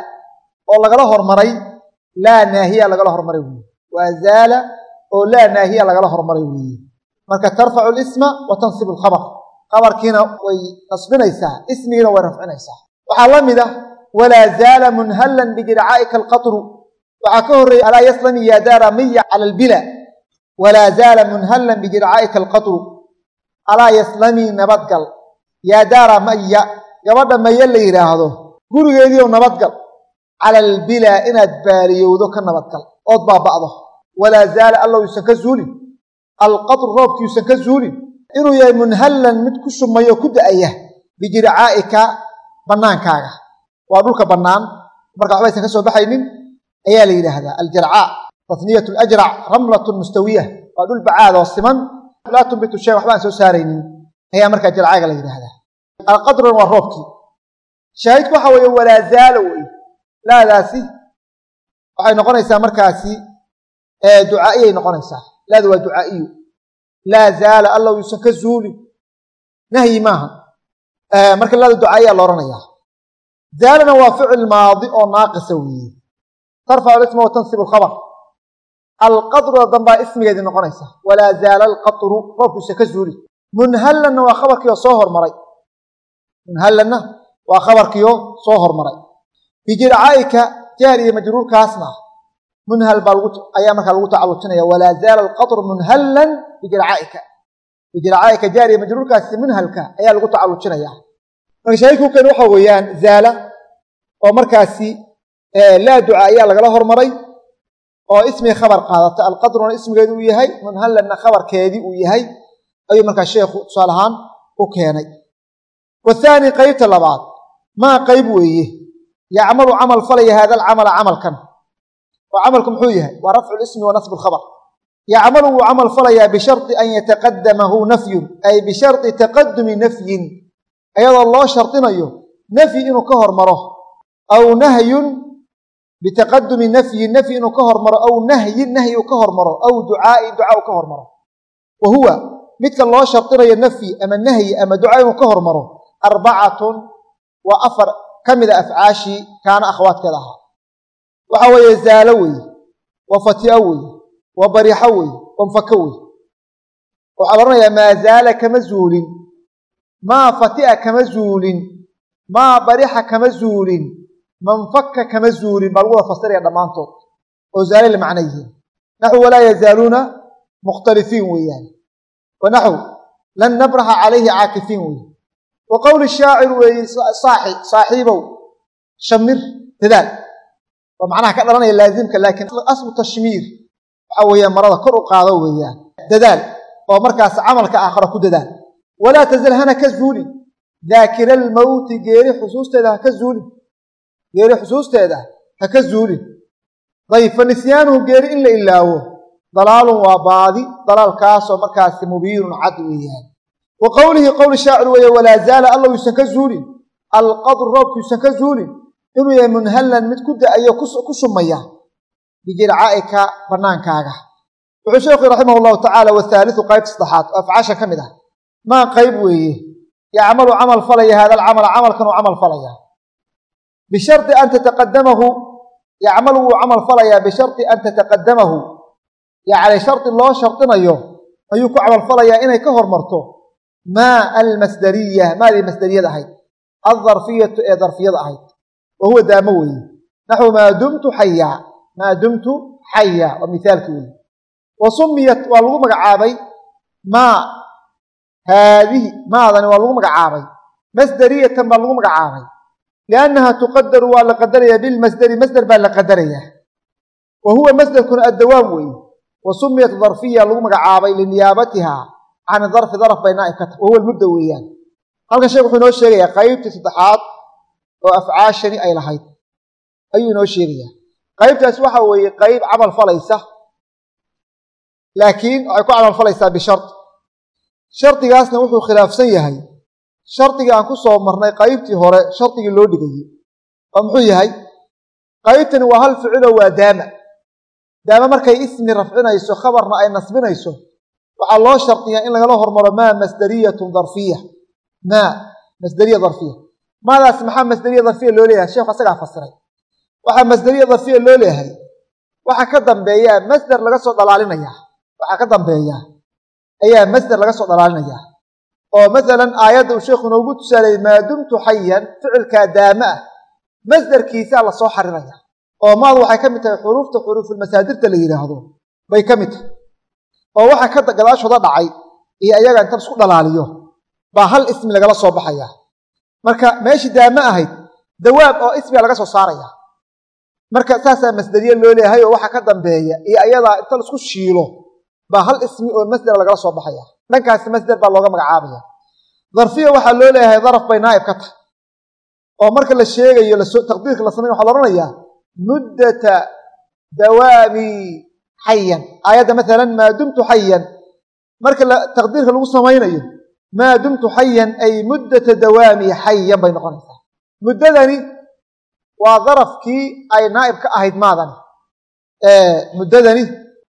oo lagala hormaray laa naahiya lagala hormaray weeye waa zaala oo laa naahiya lagala hormaray weeye marka tarfacu lisma wa tansibu alkhabar khabarkiina way nasbinaysaa ismigiina way rafcinaysaa. Waxaa la mid ah walaa zaala munhallan bijircaa'ika alqatru waxaa ka horreeyay alaa yaslami yaa daara miya cala albila walaa zaala munhallan bijircaa'ika alqatru alaa yaslamii nabadgal. Yaa daara maya gabadha maye la yidhaahdo gurigeediioo nabadgal. Cala albilaa inaad baaliyowdo ka nabadgal ood baaba'do. Walaa zaala allow yuusan ka zuulin alqadru roobki yuusan ka zuulin. Inuu yahay munhallan mid ku shumayo ku da'aya bijircaa'ika bannaankaaga. Waa dhulka bannaan. Marka waxba aysan ka soo baxaynin ayaa la yidhaahdaa aljarcaa tasniyat alajrac ramlatun mustawiya waa dhul bacaad oo siman laa tumbitu shay waxba aan soo saaraynin ayaa markaa jarcaaga la yidhaahdaa alqadrun waa roobkii shaahidku waxa weeye walaa zaala wey laadaasi waxay noqonaysaa markaasi ducaa'iyay noqonaysaa laada waa ducaa'iyu laa zaala allow yuusan ka zuulin nahyi maaha marka laada ducaa'iyaa la odhanayaa zaalana waa ficil maadi oo naaqisa weeye tarfacu alqadru dambaa ismigeedii noqonaysa. Walaa zaala alqatru roobkiisa ka zuuli. Munhallanna waa khabarkiioo soo hormaray. Munhallanna waa khabarkiioo soo hormaray. Bijircaa'ika jaar iyo majruurkaasna munhal baa ayaa markaa lagu tacalujinaya walaa zaala alqatru munhallan bijircaa'ika bijircaa'ika jaar iyo majruurkaasi munhalka ayaa lagu tacalujinaya marka shaahidkukan waxa weeyaan zaala oo markaasi laa duca ayaa lagala hormaray oo ismii khabar qaadata. Alqadruna ismigeedu uu yahay munhallanna khabarkeedii uu yahay ayuu markaa sheekhu tusaal ahaan u keenay. Wathaani qeybta labaad maa qeyb weeye? Yacmalu camal falaya haada alcamala camalkan. Oo camalku muxuu yahay? Waa rafcu lismi wa nasbu lkhabar yacmalu wuu camal falayaa bishardi an yataqadamahu nafyun ay bishardi taqadumi nafyin. Iyadoo loo shardinayo nafyi inuu ka hormaro aw nahyun bitaqadumi nafyin nafyi inuu ka hormaro aw nahyin nahyi uu ka hormaro aw ducaa'in ducaa uu ka hormaro wa huwa midka loo shardinayo nafyi ama nahyi ama ducaa inuu ka hormaro arbacatun waa afar ka mida afcaashii kaana akhwaadkeeda ahaa waxa weeye zaalo weeye wa fati'a weeye wa barixo weeye wa mfako weeye waxaa odhanayaa maa zaala kama zuulin maa fati'a kama zuulin maa barixa kama zuulin manfaka kama zuulin baa lagu wada fasiraya dhammaantood oo zaale la macno yihiin naxu walaa yazaaluuna mukhtalifiin weeyaan wa naxu lan nabraxa calayhi caakifiin weeye wa qowli shaacir weeye saaxi saaxiibow shamir dadaal waa macnaha ka dhalanaya laazimka laakiin aslu tashmiir waxa weeyaan marada kor u qaado weeyaan dadaal oo markaas camalka aakharo ku dadaal walaa tazal hana ka zuulin daakira almowti geeri xusuusteeda ha ka zuulin geeri xusuusteeda ha ka zuulin. Dayb fa nisyaanuhu geeri in la ilaawo. Dalaalun waa baadi dalaalkaasoo markaasi mubiinun cad weeyaan. Wa qowlihi qowli shaacir weeye walaa zaala allow yuusan ka zuulin. Alqadru roobku yuusan ka zuulin. Inuu yahay munhallan mid ku da'ayo ku shumaya bijircaa'ika bannaankaaga. Wuxuu sheekhu raximah allahu tacaala wathaaliu qaybta saddexaad oo afcaasha ka mid ah. Maa qayb weeye? Yacmalu camal falaya hada alcamala camalkan uu camal falaya bishardi an tataqadamahu yacmalu wuu camal falayaa bishardi an tataqadamahu yacni shardi loo shardinayo ayuu ku camal falayaa inay ka hormarto maa almasdariya maadii masdariyada ahayd aldarfiyatu ee darfiyada ahayd wa huwa daamo weeye naxwu maa dumtu xayaa maa dumtu xaya waa mihaalki weeye wa sumiyat waa lagu magacaabay maa haadihi maadani waa lagu magacaabay masdariyatan baa lagu magacaabay liannaha tuqadaru waa la qadaraya bilmasdari masder baa la qadaraya wa huwa masderkuna addawaam weeye wa sumiyat darfiya lagu magacaabay liniyaabatiha can darfi darf bay naaib ka tahay wa huwa lmudda weeyaan halkan sheekh wuxuu inoo sheegayaa qaybtii saddexaad oo afcaashani ay lahayd ayuu inoo sheegayaa qaybtaas waxa weeye qayb camal falaysa laakiin shardigii aan ku soo marnay qaybtii hore shardigii loo dhigayey oo muxuu yahay? Qaybtani waa hal ficiloo waa daama. Daama markay ismi rafcinayso khabarna ay nasbinayso waxaa loo shardiyaa in lagala hormaro maa masdariyatun darfiya maa masdariya darfiya maadaas maxaa masdariya darfiya loo leeyahay? Sheekhu asagaa fasiray. Waxaa masdariya darfiya loo leeyahay. Waxaa ka dambeeyaa masder laga soo dhalaalinayaa waxaa ka dambeeyaa ayaa masder laga soo dhalaalinayaa oo masalan aayadda uu sheekhu inoogu tusaalayay maa dumtu xayan ficilkaa daama ah. Masderkiisaa la soo xarinaya oo maadu waxay ka mid tahay xuruufta xuruufulmasaadirta la yidhaahdo bay ka mid tahay. Oo waxa ka gadaashooda dhacay iyo ayaga inta isku dhalaaliyo baa hal ismi lagala soo baxaya. Marka meeshii daame ahayd dawaab oo ismiga laga soo saaraya. Marka saasaa masderiye loo leeyahay oo waxaa ka dambeeya iyo ayadaa inta la isku shiilo baa hal ismi oo masdera lagala soo baxaya dhankaasi masder baa looga magacaabaya darfiya waxaa loo leeyahay daraf bay naa'ib ka tahay. Oo marka la sheegayo taqdiirka la samay waxa la muddata dawaami xayan aayadda maalan maa dumtu xayan marka taqdiirka lagu samaynayo maa dumtu xayan ay muddata dawaami xayan bay noqonaysaa. Muddadani waa darafkii ay naa'ib ka ahayd maadani. Muddadani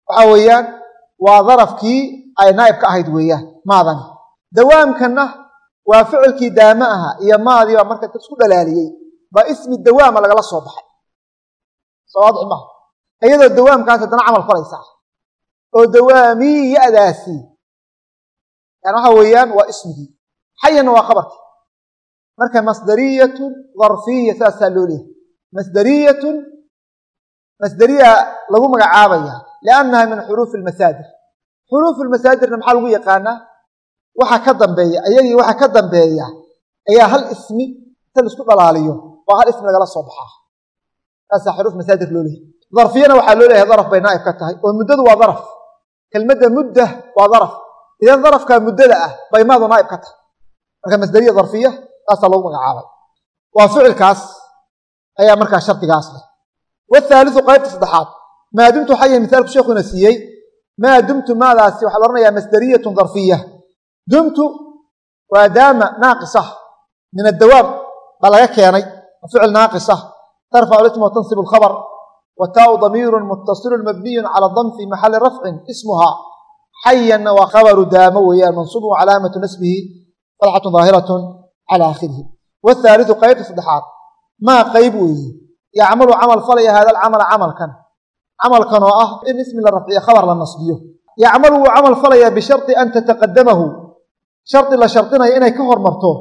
waxa weeyaan waa darafkii ay naa'ib ka ahayd weeyaan maadani. Dawaamkanna waa ficilkii daame aha iyo maadii baa marka isku dhalaaliyey. Baa ismi dawaama lagala soo baxay. Soo waadix iyadoo dawaamkaas haddana camal falaysaa oo dawaamii ya-daasi. Yani waxa weeyaan waa ismigii. Xayanna waa khabarkii. Marka masdariyatun darfiya saasaa loo leehay masdariyatun masderiya lagu magacaabaya liannaha min xuruufi almasaadir xuruufu lmasaadirna maxaa lagu yaqaanaa waxa ka dambeeya ayagii waxa ka dambeeya ayaa hal ismi inta la isku dhalaaliyo waa hal ismi lagala soo baxaa saasaa xuruuf masaadir loo leehay darfiyana waxaa loo leeyahay daraf bay naa'ib ka tahay oo muddadu waa daraf kelmadda mudda waa daraf idan darafkaa muddada ah bay maadu naa'ib ka tahay marka masderiya darfiya qaybta saddexaad maa dumtu xayan misaalku sheekuna siiyey maa dumtu maadaasi waxaa la odhanayaa masdariyatun darfiya dumtu waa daama naaqisa min addawaam baa laga keenay ficil naaqisa tarfacu lisma wa tansibu alkhabr wa taau damiirun muttasilun mabniyun cala dam fi maxali rafcin ismuha xayanna waa khabaru daamo weeyaan mansuubun calaamatu nasbihi fadxatun daahiratun cala aakhirihi wthaaliu qaybta saddexaad maa qayb weeye yacmalu camal falaya hada alcamala camalkan camalkan oo ah in ismi la rafciyo khabar la nasbiyo. Yacmalu wuu camal falayaa bishardi an tataqadamahu shardi la shardinayo inay ka hormarto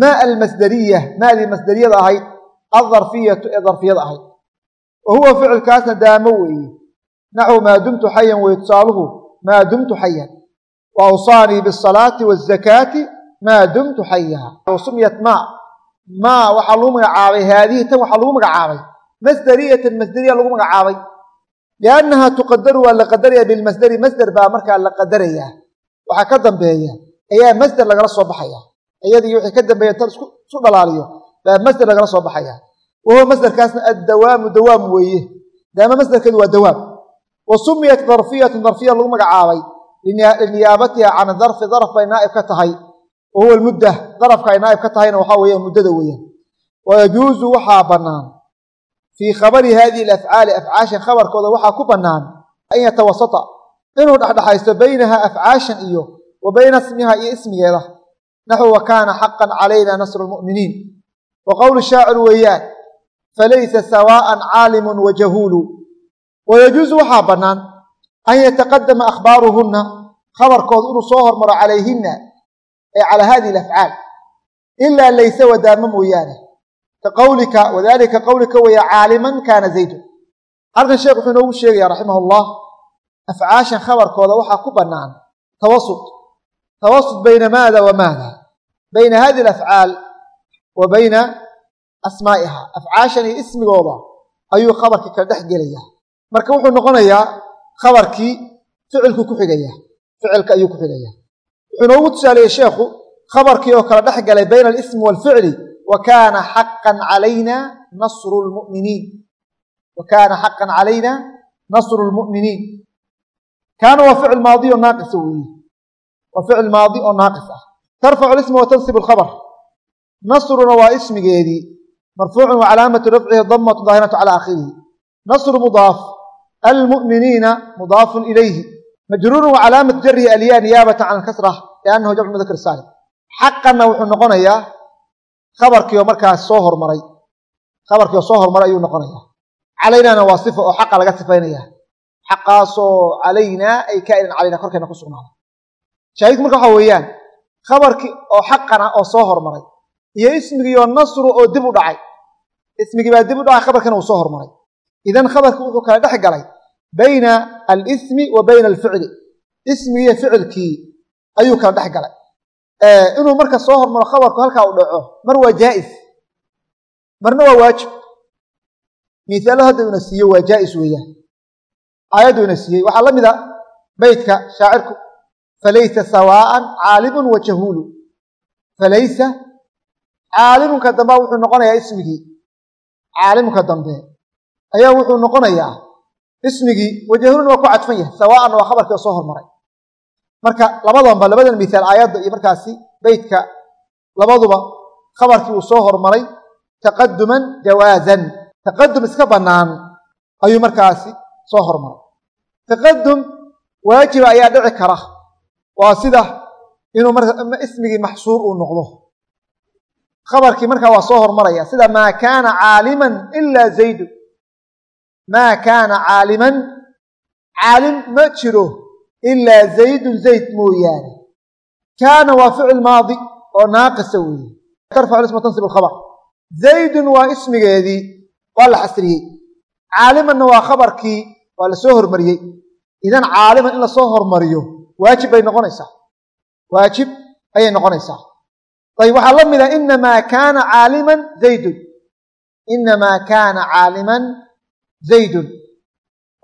maa almasderiya maadii masderiyada ahayd aldarfiyatu ee darfiyada ahayd. Wa huwa ficilkaasna daamo weeye. Naxwu maa dumtu xayan weye tusaaluhu maa dumtu xayan wa awsaanii biasalaati waazakaati maa dumtu xaya sumiyat maa. Maa waxaa lagu magacaabay haadihi tan waxaa lagu magacaabay. Masderiyatan masderiya lagu magacaabay liannaha tuqadaru waa la qadaraya bilmasderi masder baa markaa la qadarayaa waxaa ka dambeeya ayaa masder lagala soo baxaya iyadii wixii ka dambeeya inta isu dhalaaliyo baa masder lagala soo baxaya wa huwa masderkaasna addawaamu dawaam weeye daama masderkeedu waa dawaam wa sumiyat darfiyatun darfiya lagu magacaabay liniyaabatiha can darfi darf bay naa'ib ka tahay wa huwa almudda darafka ay naa'ib ka tahayna waxaa weeye muddada weeyaan wayajuusu waxaa bannaan fii khabari hadihi alafcaali afcaashan khabarkooda waxaa ku bannaan an yatawasata inuu dhexdhexaysto baynaha afcaashan iyo wa bayna ismiha iyo ismigeeda naxwu wa kaana xaqan calayna nasru lmu'miniin wa qowlu shaacir weeyaan falaysa sawaa'an caalimun wa jahuulu wayajuusu waxaa bannaan an yataqadama akhbaaruhunna khabarkooda inuu soo hormaro calayhinna ay calaa hadihi alafcaal ilaa layse wadaama mooyaane ka qawlika wadalika qawlika weeye caaliman kaana zaydun halkan sheekh wuxuu inoogu sheegaya raximah allah afcaashan khabarkooda waxaa ku bannaan tawasut tawasut bayna maada wa maada bayna hadihi alafcaal wa bayna asmaa'iha afcaashan iyo ismigooda ayuu khabarkii kala dhex gelaya marka wuxuu noqonayaa khabarkii ficilku ku xigaya ficilka ayuu ku xigaya wuxuu noogu tusaaleeyey sheekhu khabarkii oo kala dhex galay bayna alismi waalficli wa kaana xaqan calayna nasru lmu'miniin wa kaana xaqan calayna nasru lmu'miniin kaana waa ficil maadi oo naaqisa weeye waa ficil maadi oo naaqis ah tarfacu lisma wa tansibu alkhabar nasruna waa ismigeedii marfuucun wa calaamatu rafcihi damatu daahiratu cala aakhirihi nasru mudaaf almu'miniina mudaafun ilayhi majruurun wa calaamatu jarihi alyaa niyaabata can alkasra liannahu jamcu mudakr saalim xaqanna wuxuu noqonayaa khabarkii oo markaas soo hormaray. Khabarkii oo soo hormaray ayuu noqonayaa. Calaynana waa sifa oo xaqa laga sifaynaya xaqaasoo calaynaa ay kaa'inan calayna korkeena ku sugnaaday shaahidku marka waxa weeyaan khabarkii oo xaqan oo soo hormaray iyo ismigiioo nasru oo dib u dhacay. Ismigii baa dib u dhacay khabarkiina uu soo hormaray. Idan khabarkii wuxuu kala dhex galay bayna alismi wa bayna alficli. Ismigiiyo ficilkii ayuu kala dhex galay inuu marka soo hormaro khabarku halkaa u dhaco mar waa jaa'is. Marna waa waajib. Mihaalo hadda una siiyo waa jaa'is weeyaan. Aayaddu una siiyey. Waxaa la mid a beytka shaacirku. Falaysa sawaa'an caalimun wa jahuulu. Falaysa caalimunka dambe wuxuu noqonayaa ismigii. Caalimka dambe ayaa wuxuu noqonayaa ismigii. Wajahulun waa ku cadfan yahay. Sawaa'anna waa khabarkii oo soo hormaray marka labadanba labadan mihaal aayadda iyo markaasi beytka labaduba khabarkii uu soo hormaray taqaduman jawaazan taqadum iska bannaan ayuu markaasi soo hormaray. Taqadum waajiba ayaa dhici kara. Waa sida inuu ismigii maxsuur uu noqdo. Khabarkii markaa waa soo hormaraya. Sida maa kaana caaliman ilaa zaydu. Maa kaana caaliman caalim ma jiro ilaa zaydun zayd mooyaane. Kaana waa ficil maadi oo naaqisa weeye. Tarfacu isma tansib alkhabar. Zaydun waa ismigeedii waa la xasriyey. Caalimanna waa khabarkii waa la soo hormariyey. Idan caaliman in la soo hormariyo waajib bay noqonaysaa. Waajib ayay noqonaysaa. Ayb waxaa la mid ah inamaa kaana caaliman zaydun. Inamaa kaana caaliman zaydun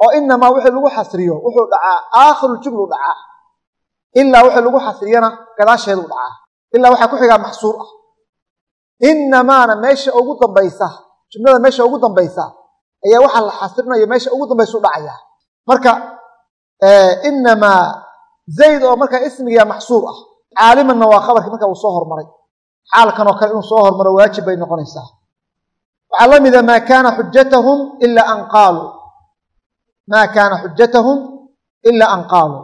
oo inamaa wixii lagu xasriyo wuxuu dhacaa aakhiru jumlu dhacaa. Ilaa wixii lagu xasriyana gadaasheedu dhacaa. Ilaa waxaa ku xigaa maxsuur ah. Inamaana meesha ugu dambaysa jumlada meesha ugu dambaysa ayaa waxaa la xasrinayo meesha ugu dambaysu dhacaya. Marka inamaa zayd oo markaa ismigiya maxsuur ah caalimanna waa khabarkii marka uu soo hormaray. Xaalkan oo kale inuu soo hormaro waajib bay noqonaysaa. Waxaa la mida maa kaana xujatahum ilaa an qaaluu maa kaana xujatahum ilaa an qaaluu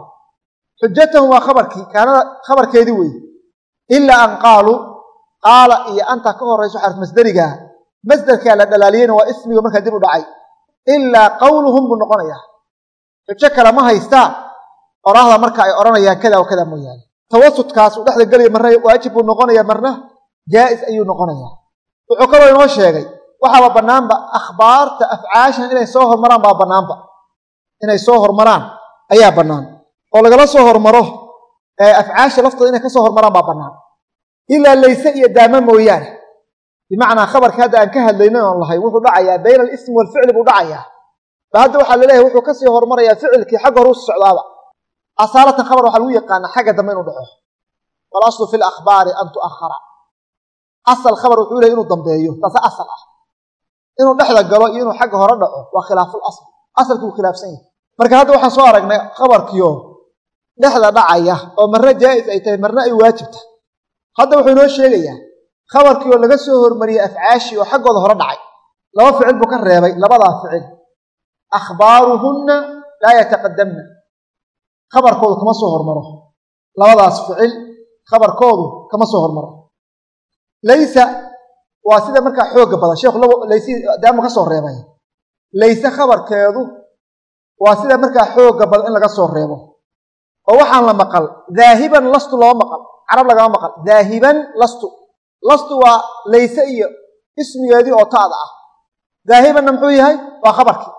xujatahum waa khabarkii kaanada khabarkeedii weeye ilaa an qaaluu qaala iyo anta ka horayso xarf masderigaa masderkaa la dhalaaliyeyna waa ismiga markaa dib u dhacay ilaa qawluhum buu noqonayaa xujo kale ma haystaan oraahda marka ay odhanayaan kada o kada mooyaane tawasudkaas uu dhexda gelaya marna waajib buu noqonaya marna jaa'is ayuu noqonayaa wuxuu kaloo inoo sheegay waxaaba bannaanba akhbaarta afcaashan inay soo hormaraan baa bannaanba inay soo hormaraan ayaa bannaan. Oo lagala soo hormaro afcaasha laftooda inay ka soo hormaraan baa bannaan. Ilaa layse iyo daama mooyaane. Bimacnaa khabarka hadda aan ka hadlayna oon lahay wuxuu dhacayaa bayna alismi waalficli buu dhacayaa. Ba hadda waxaa la leeyahay wuxuu ka sii hormarayaa ficilkii xagga hore u socdaaba. Asaalatan khabar waxaa lagu yaqaanaa xagga dambe inuu dhaco. Walaslu fi lakhbaari an tu'ahara asal khabar wuxuu lehay inuu dambeeyo taase asal ah. Inuu dhexda galo iyo inuu xagga hore dhaco waa khilaaful asl asalkii wuu khilaafsan yahay marka hadda waxaan soo aragnay khabarkiio dhexda dhacaya oo marna jaa'is ay tahay marna ay waajib tahay. Hadda wuxuu inoo sheegayaa khabarkii oo laga soo hormariyey afcaashii oo xaggooda hore dhacay. Laba ficil buu ka reebay labadaa ficil. Akhbaaruhunna laa yataqadamna khabarkoodu kama soo hormaro. Labadaas ficil khabarkoodu kama soo hormaro. Laysa waa sida markaa xooga badan. Sheekhu daamu ka soo reebay. Layse khabarkeedu waa sida markaa xooga badan in laga soo reebo. Oo waxaan la maqal daahiban lastu lama maqal carab lagama maqal daahiban lastu. Lastu waa layse iyo ismigeedii oo taada ah. Daahibanna muxuu yahay? Waa khabarkii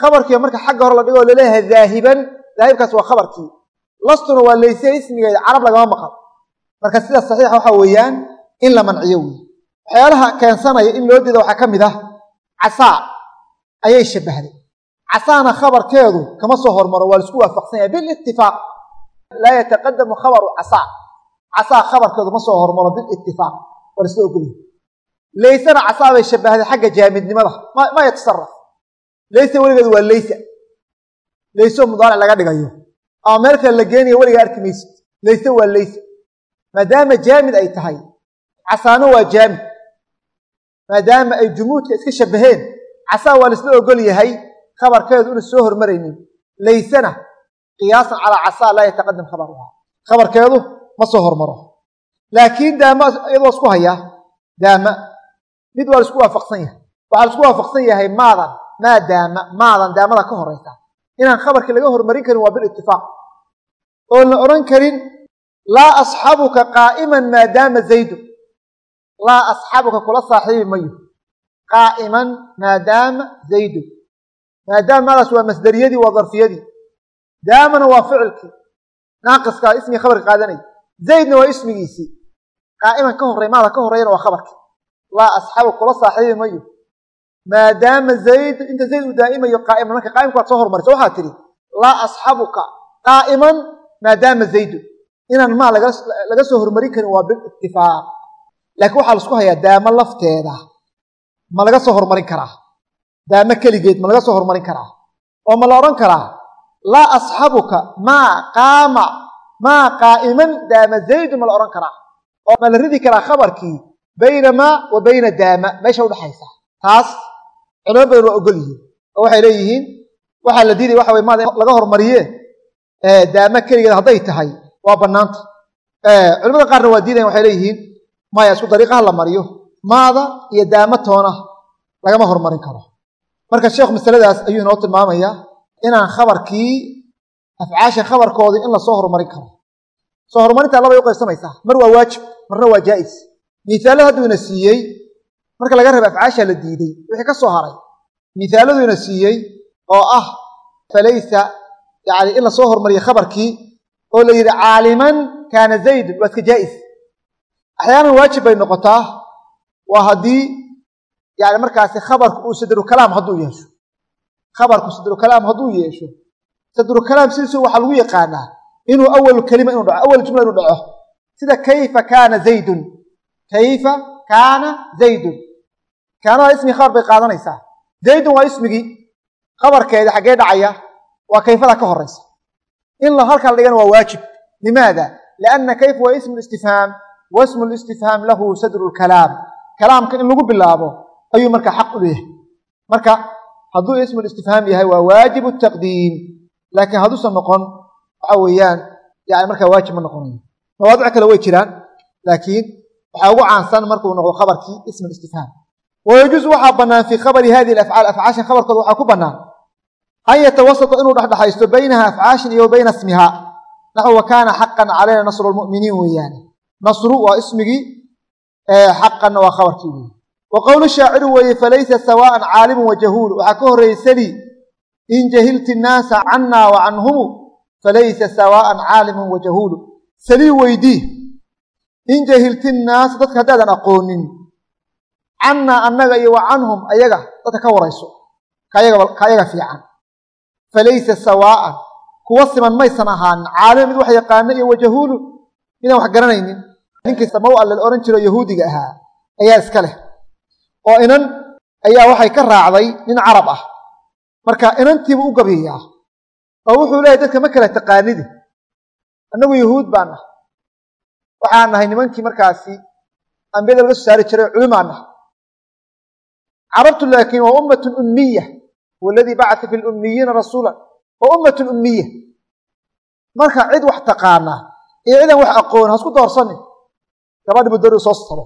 khabarkii marka xagga hore la dhigo la leeyahay daahiban. Daahibkaas waa khabarkii lastuna waa layse ismigeeda carab lagama maqal. Marka sida saxiixa waxaa weeyaan in la manciyo wey waxyaalaha keensanaya in loo diida waxaa ka mid ah casaa ayay shabbahday casaana khabarkeedu kama soo hormaro waa la isku waafaqsan yahay bilitifaaq laa yataqadamu khabaru casaa casaa khabarkeedu ma soo hormaro bilitifaaq waa laisla ogolyahay laysana casaa bay shabbahday xagga jaamidnimada ma yatasaraf layse weligeedu waa laysa layso mudaaric laga dhigayo ama meel kale la geenayo weligaa arki maysid layse waa laysa maadaama jaamid ay tahay casaano waa jaamid maadaama ay jumuudka iska shabbaheen casaa waa laisla ogol yahay khabarkeedu ina soo hormaraynin. Laysana qiyaasan calaa casaa laa yataqadam khabaruha khabarkeedu ma soo hormaro. Laakiin daama iyadoo isku hayaa daama mid waa la isku waafaqsan yahay. Waxaa la isku waafaqsan yahay maadan maa daama maadan daamada ka horaysa. Inaan khabarkii laga hormarin karin waa bilitifaaq oon la odhan karin laa asxabuka qaa'iman maadaama zaydun laa asxabuka kula saaxiibi mayo. Qaa'iman maadaama zaydun maadaama maadaas waa masderiyadii waa darfiyadii daamana waa ficilkii. Naaqiskaa ismii khabarka qaadanaya zaydna waa ismigiisii. Qaa'iman ka horey maada ka horreeyana waa khabarkii. Laa asxabu kula saaxiibi mayo. Maadaama zayd inta zayd uu daa'imayo qaa'iman marka qaa'imka waad soo hormarisa waxaad tidhi laa asxabuka qaa'iman maadaama zaydun inaan maa laga soo hormarin karin waa biitifaaq laakiin waxaa la isku hayaa daamo lafteeda. Ma laga soo hormarin karaa daamo keligeed ma laga soo hormarin karaa. oo ma la odhan karaa laa asxabuka maa qaama maa qaa'iman daama zaydun ma la odhan karaa. oo ma la ridi karaa khabarkii bayna maa wa bayna daama meesha udhexaysa taas culimo badan waa ogol yihiin. oo waxay leeyihiin waxaa la diidaya waxa maada laga hormariye daama keligeed hadday tahay waa bannaanta. Culimada qaarna waa diidayan waxay leeyihiin maya isku dariiqaha la mariyo maada iyo daama toona lagama hormarin karo marka sheekhu masaladaas ayuu inoo tilmaamayaa inaan khabarkii afcaasha khabarkoodii in la soo horumarin karo. Soo horumarintaa labay u qaybsamaysaa mar waa waajib marna waa jaa'is. Mihaalo hadduu ina siiyey marka laga raba afcaasha la diiday wixii ka soo haray. Mihaaladuu ina siiyey oo ah falaysa yani in la soo hormariyo khabarkii oo la yidhi caaliman kaana zaydun waa iska jaa'is. Axyaanan waajib bay noqotaa. Waa haddii yani markaasi khabarku uu sadrukalaam hadduu yeesho. Khabarku sadrukalaam hadduu yeesho. Sadrukalaam sidiisu waxaa lagu yaqaanaa inuu awalu kelima inu dhaco awal jumla inuu dhaco. Sida kayfa kaana zaydun? Kayfa kaana zaydun? Kaanada ismigi khabar bay qaadanaysaa. Zaydun waa ismigii khabarkeeda xaggee dhacaya waa kayfada ka horaysa in la halkaa dhigana waa waajib. Limaada? Lianna kayfa waa ismu listifhaam wa listifhaam lahu sadru lkalaam kalaamka in lagu bilaabo ayuu marka xaq u leeyahay. Marka hadduu ismu listifhaam yahay waa waajibu taqdiim. Laakiin hadduusan noqon waxa weeyaan yani markaa waajib ma noqonayo mawaadic kale way jiraan laakiin waxaa ugu caansan markuu noqdo khabarkii ismu listifhaam wayajuusu waxaa bannaan fii khabari hadihi afcaal afcaashan khabarkooda waxaa ku bannaan an yatawasata inuu dhexdhexaysto baynaha afcaashin iyo bayna ismiha naxw wa kaana xaqan calayna nasru lmu'miniin weeyaane. Nasru waa ismigii xaqanna waa khabarkii weeye wa qowlu shaaciru weeye falaysa sawaa'an caalimun wa jahuulu waxaa ka horreeyey sali in jahilti innaasa canna wa canhumu falaysa sawaa'an caalimun wa jahuulu salii weydii in jahilti innaasa dadka haddaadan aqoonin cannaa annaga iyo wa canhum ayaga dadka ka warayso ka ayaga fiican falaysa sawaa'an kuwa siman maysan ahaanin caalima mid wax yaqaano iyo wa jahuulu midaan wax garanaynin ninkii samaw alle la odhan jiro yahuudiga ahaa ayaa iska leh oo inan ayaa waxay ka raacday nin carab ah. Marka inantiibuu u gabiyaa oo wuxuu leeyahy dadka ma kala taqaanidi annagu yahuud baan nahay waxaan nahay nimankii markaasi ambiyada laga soo saari jiray culimaan nahay carabtu laakiin waa ummatun ummiya. Waladii bacata fi lummiyiina rasuula. Waa ummatun ummiya. Marka cid wax taqaanaa iyo cidan wax aqoon hasku doorsanin gabadhi budari soo salo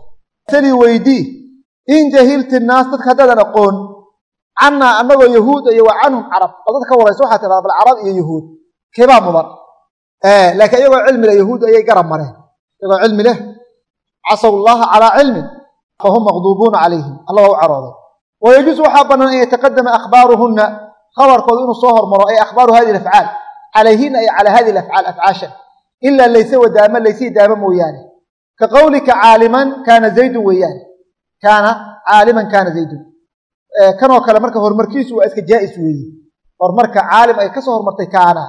sali weydii in jahilti naas dadka haddaadan aqoon cannaa annagoo yahuuda iyo wa canhum carab oo ka waraysa waxaa tidhahda bal carab iyo yahuud keebaa mudan laakiin iyagoo cilmi leh yahuud ayay garab mareen iyagoo cilmi leh casaw llaha calaa cilmin fahum maqduubuuna calayhim alla u carooday wayajuusu waxaa bannaan an yataqadama akhbaaruhunna khabarkooda inuu soo hormaro ay akhbaaru hadihi afcaal calayhina ay calaa hadihi afcaal afcaashan ilaa layse wadaama laysii daama mooyaane ka qowlika caaliman kaana zaydun weeyaane kaana caaliman kaana zaydun. Kanoo kale marka horumarkiisu waa iska jaa'is weeye horumarka caalim ay ka soo hormartay kaana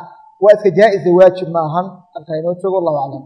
waa iska jaa'isa waajib ma ahan halkaa inoo joogo allahu aclam